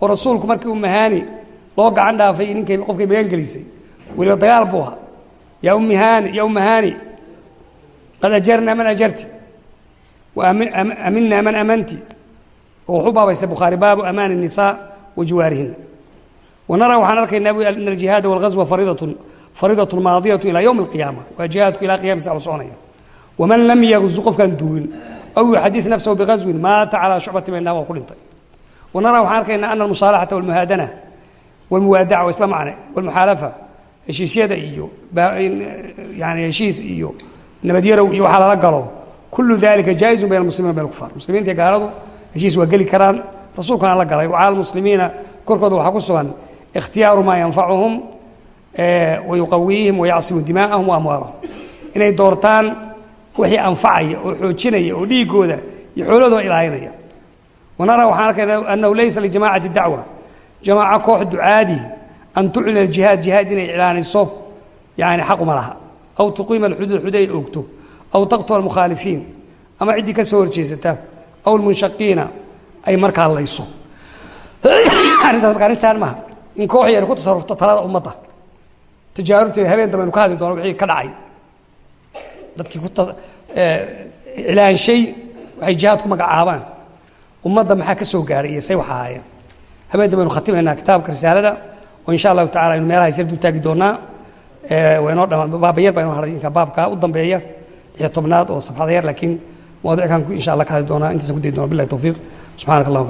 oo rasuulku markii uu mahaani loo gacan dhaafay ninkay qofkay magan gelisay weliba dagaal buu ahaa yaa ummi haani yaa umma haani qad ajarnaa man ajarti wa aminaa man amanti oo wuxuu baabaystay bukhaari baabu amaani الnisaa wa jiwaarihin ونرى waxaan arkaynaa bu أن الجiهاaد والغزو فريضة فريضة ماaضية إلى يوم القيامة waa جiهاadku ilaa قyama sa soconaya وmaن لم يغزو qofkaan duulin أو يxadiث نفسه بغزو maata عalى شhucبati minha waa ku dhintay ونرى waxaan arkaynaa أن المصاaلحaةa والمهاadنة والمواadعة waa isla macne والمحاaلفة heshiisyada iyo yani heshiis iyo nabadyarow iyo waxaa lala galo kulu dalika jaa-izun bayna muslimiin bayn kufaar muslimiinta gaaladu heshiis waa geli karaan rasuulkana la galay. Wacala almuslimiina korkooda waxaa ku sugan ikhtiyaaru maa yanfacuhum wayuqawiihim wayacsimu dimaa'ahum wa amwaalahum. Inay doortaan wixii anfacaya oo xoojinaya oo dhiigooda iyo xoolahooda ilaalinaya. Wanaraa waxaan arkayna annahu laysa lijamaacati dacwa. Jamaaco koox ducaadi an tuclina ihaad jihaad inay ilaaniso yani xaq uma laha aw tuqiima xuduud xuduud ay ogto aw taqtula mukhaalifiin ama ciddii ka soo horjeesata aw lmunshaqiina ay markaa layso arrintaas marka arrin saan maaha in koox yar ku tasarufto talada ummadda tajaarubteeda habeen dambe aynu ka hadli doono wixii ka dhacay dadkii ku ilaanshay waxay jihaad ku magacaabaan ummadda maxaa ka soo gaaray iyo say wax ahaayeen habeen dambe aynu khatimaynaa kitaabka risaalada oo insha allahu tacala aynu meelaha isar dul taagi doonaa waynoo dhamaan baabayar baa inoo haray inka baabka u dambeeya lixiyo tobnaad oo safxada yar laakiin mawadic kan insha allah ka hadli doonaa intaasan ku dayi doona billahi tawfiiq. Subxanak allahuma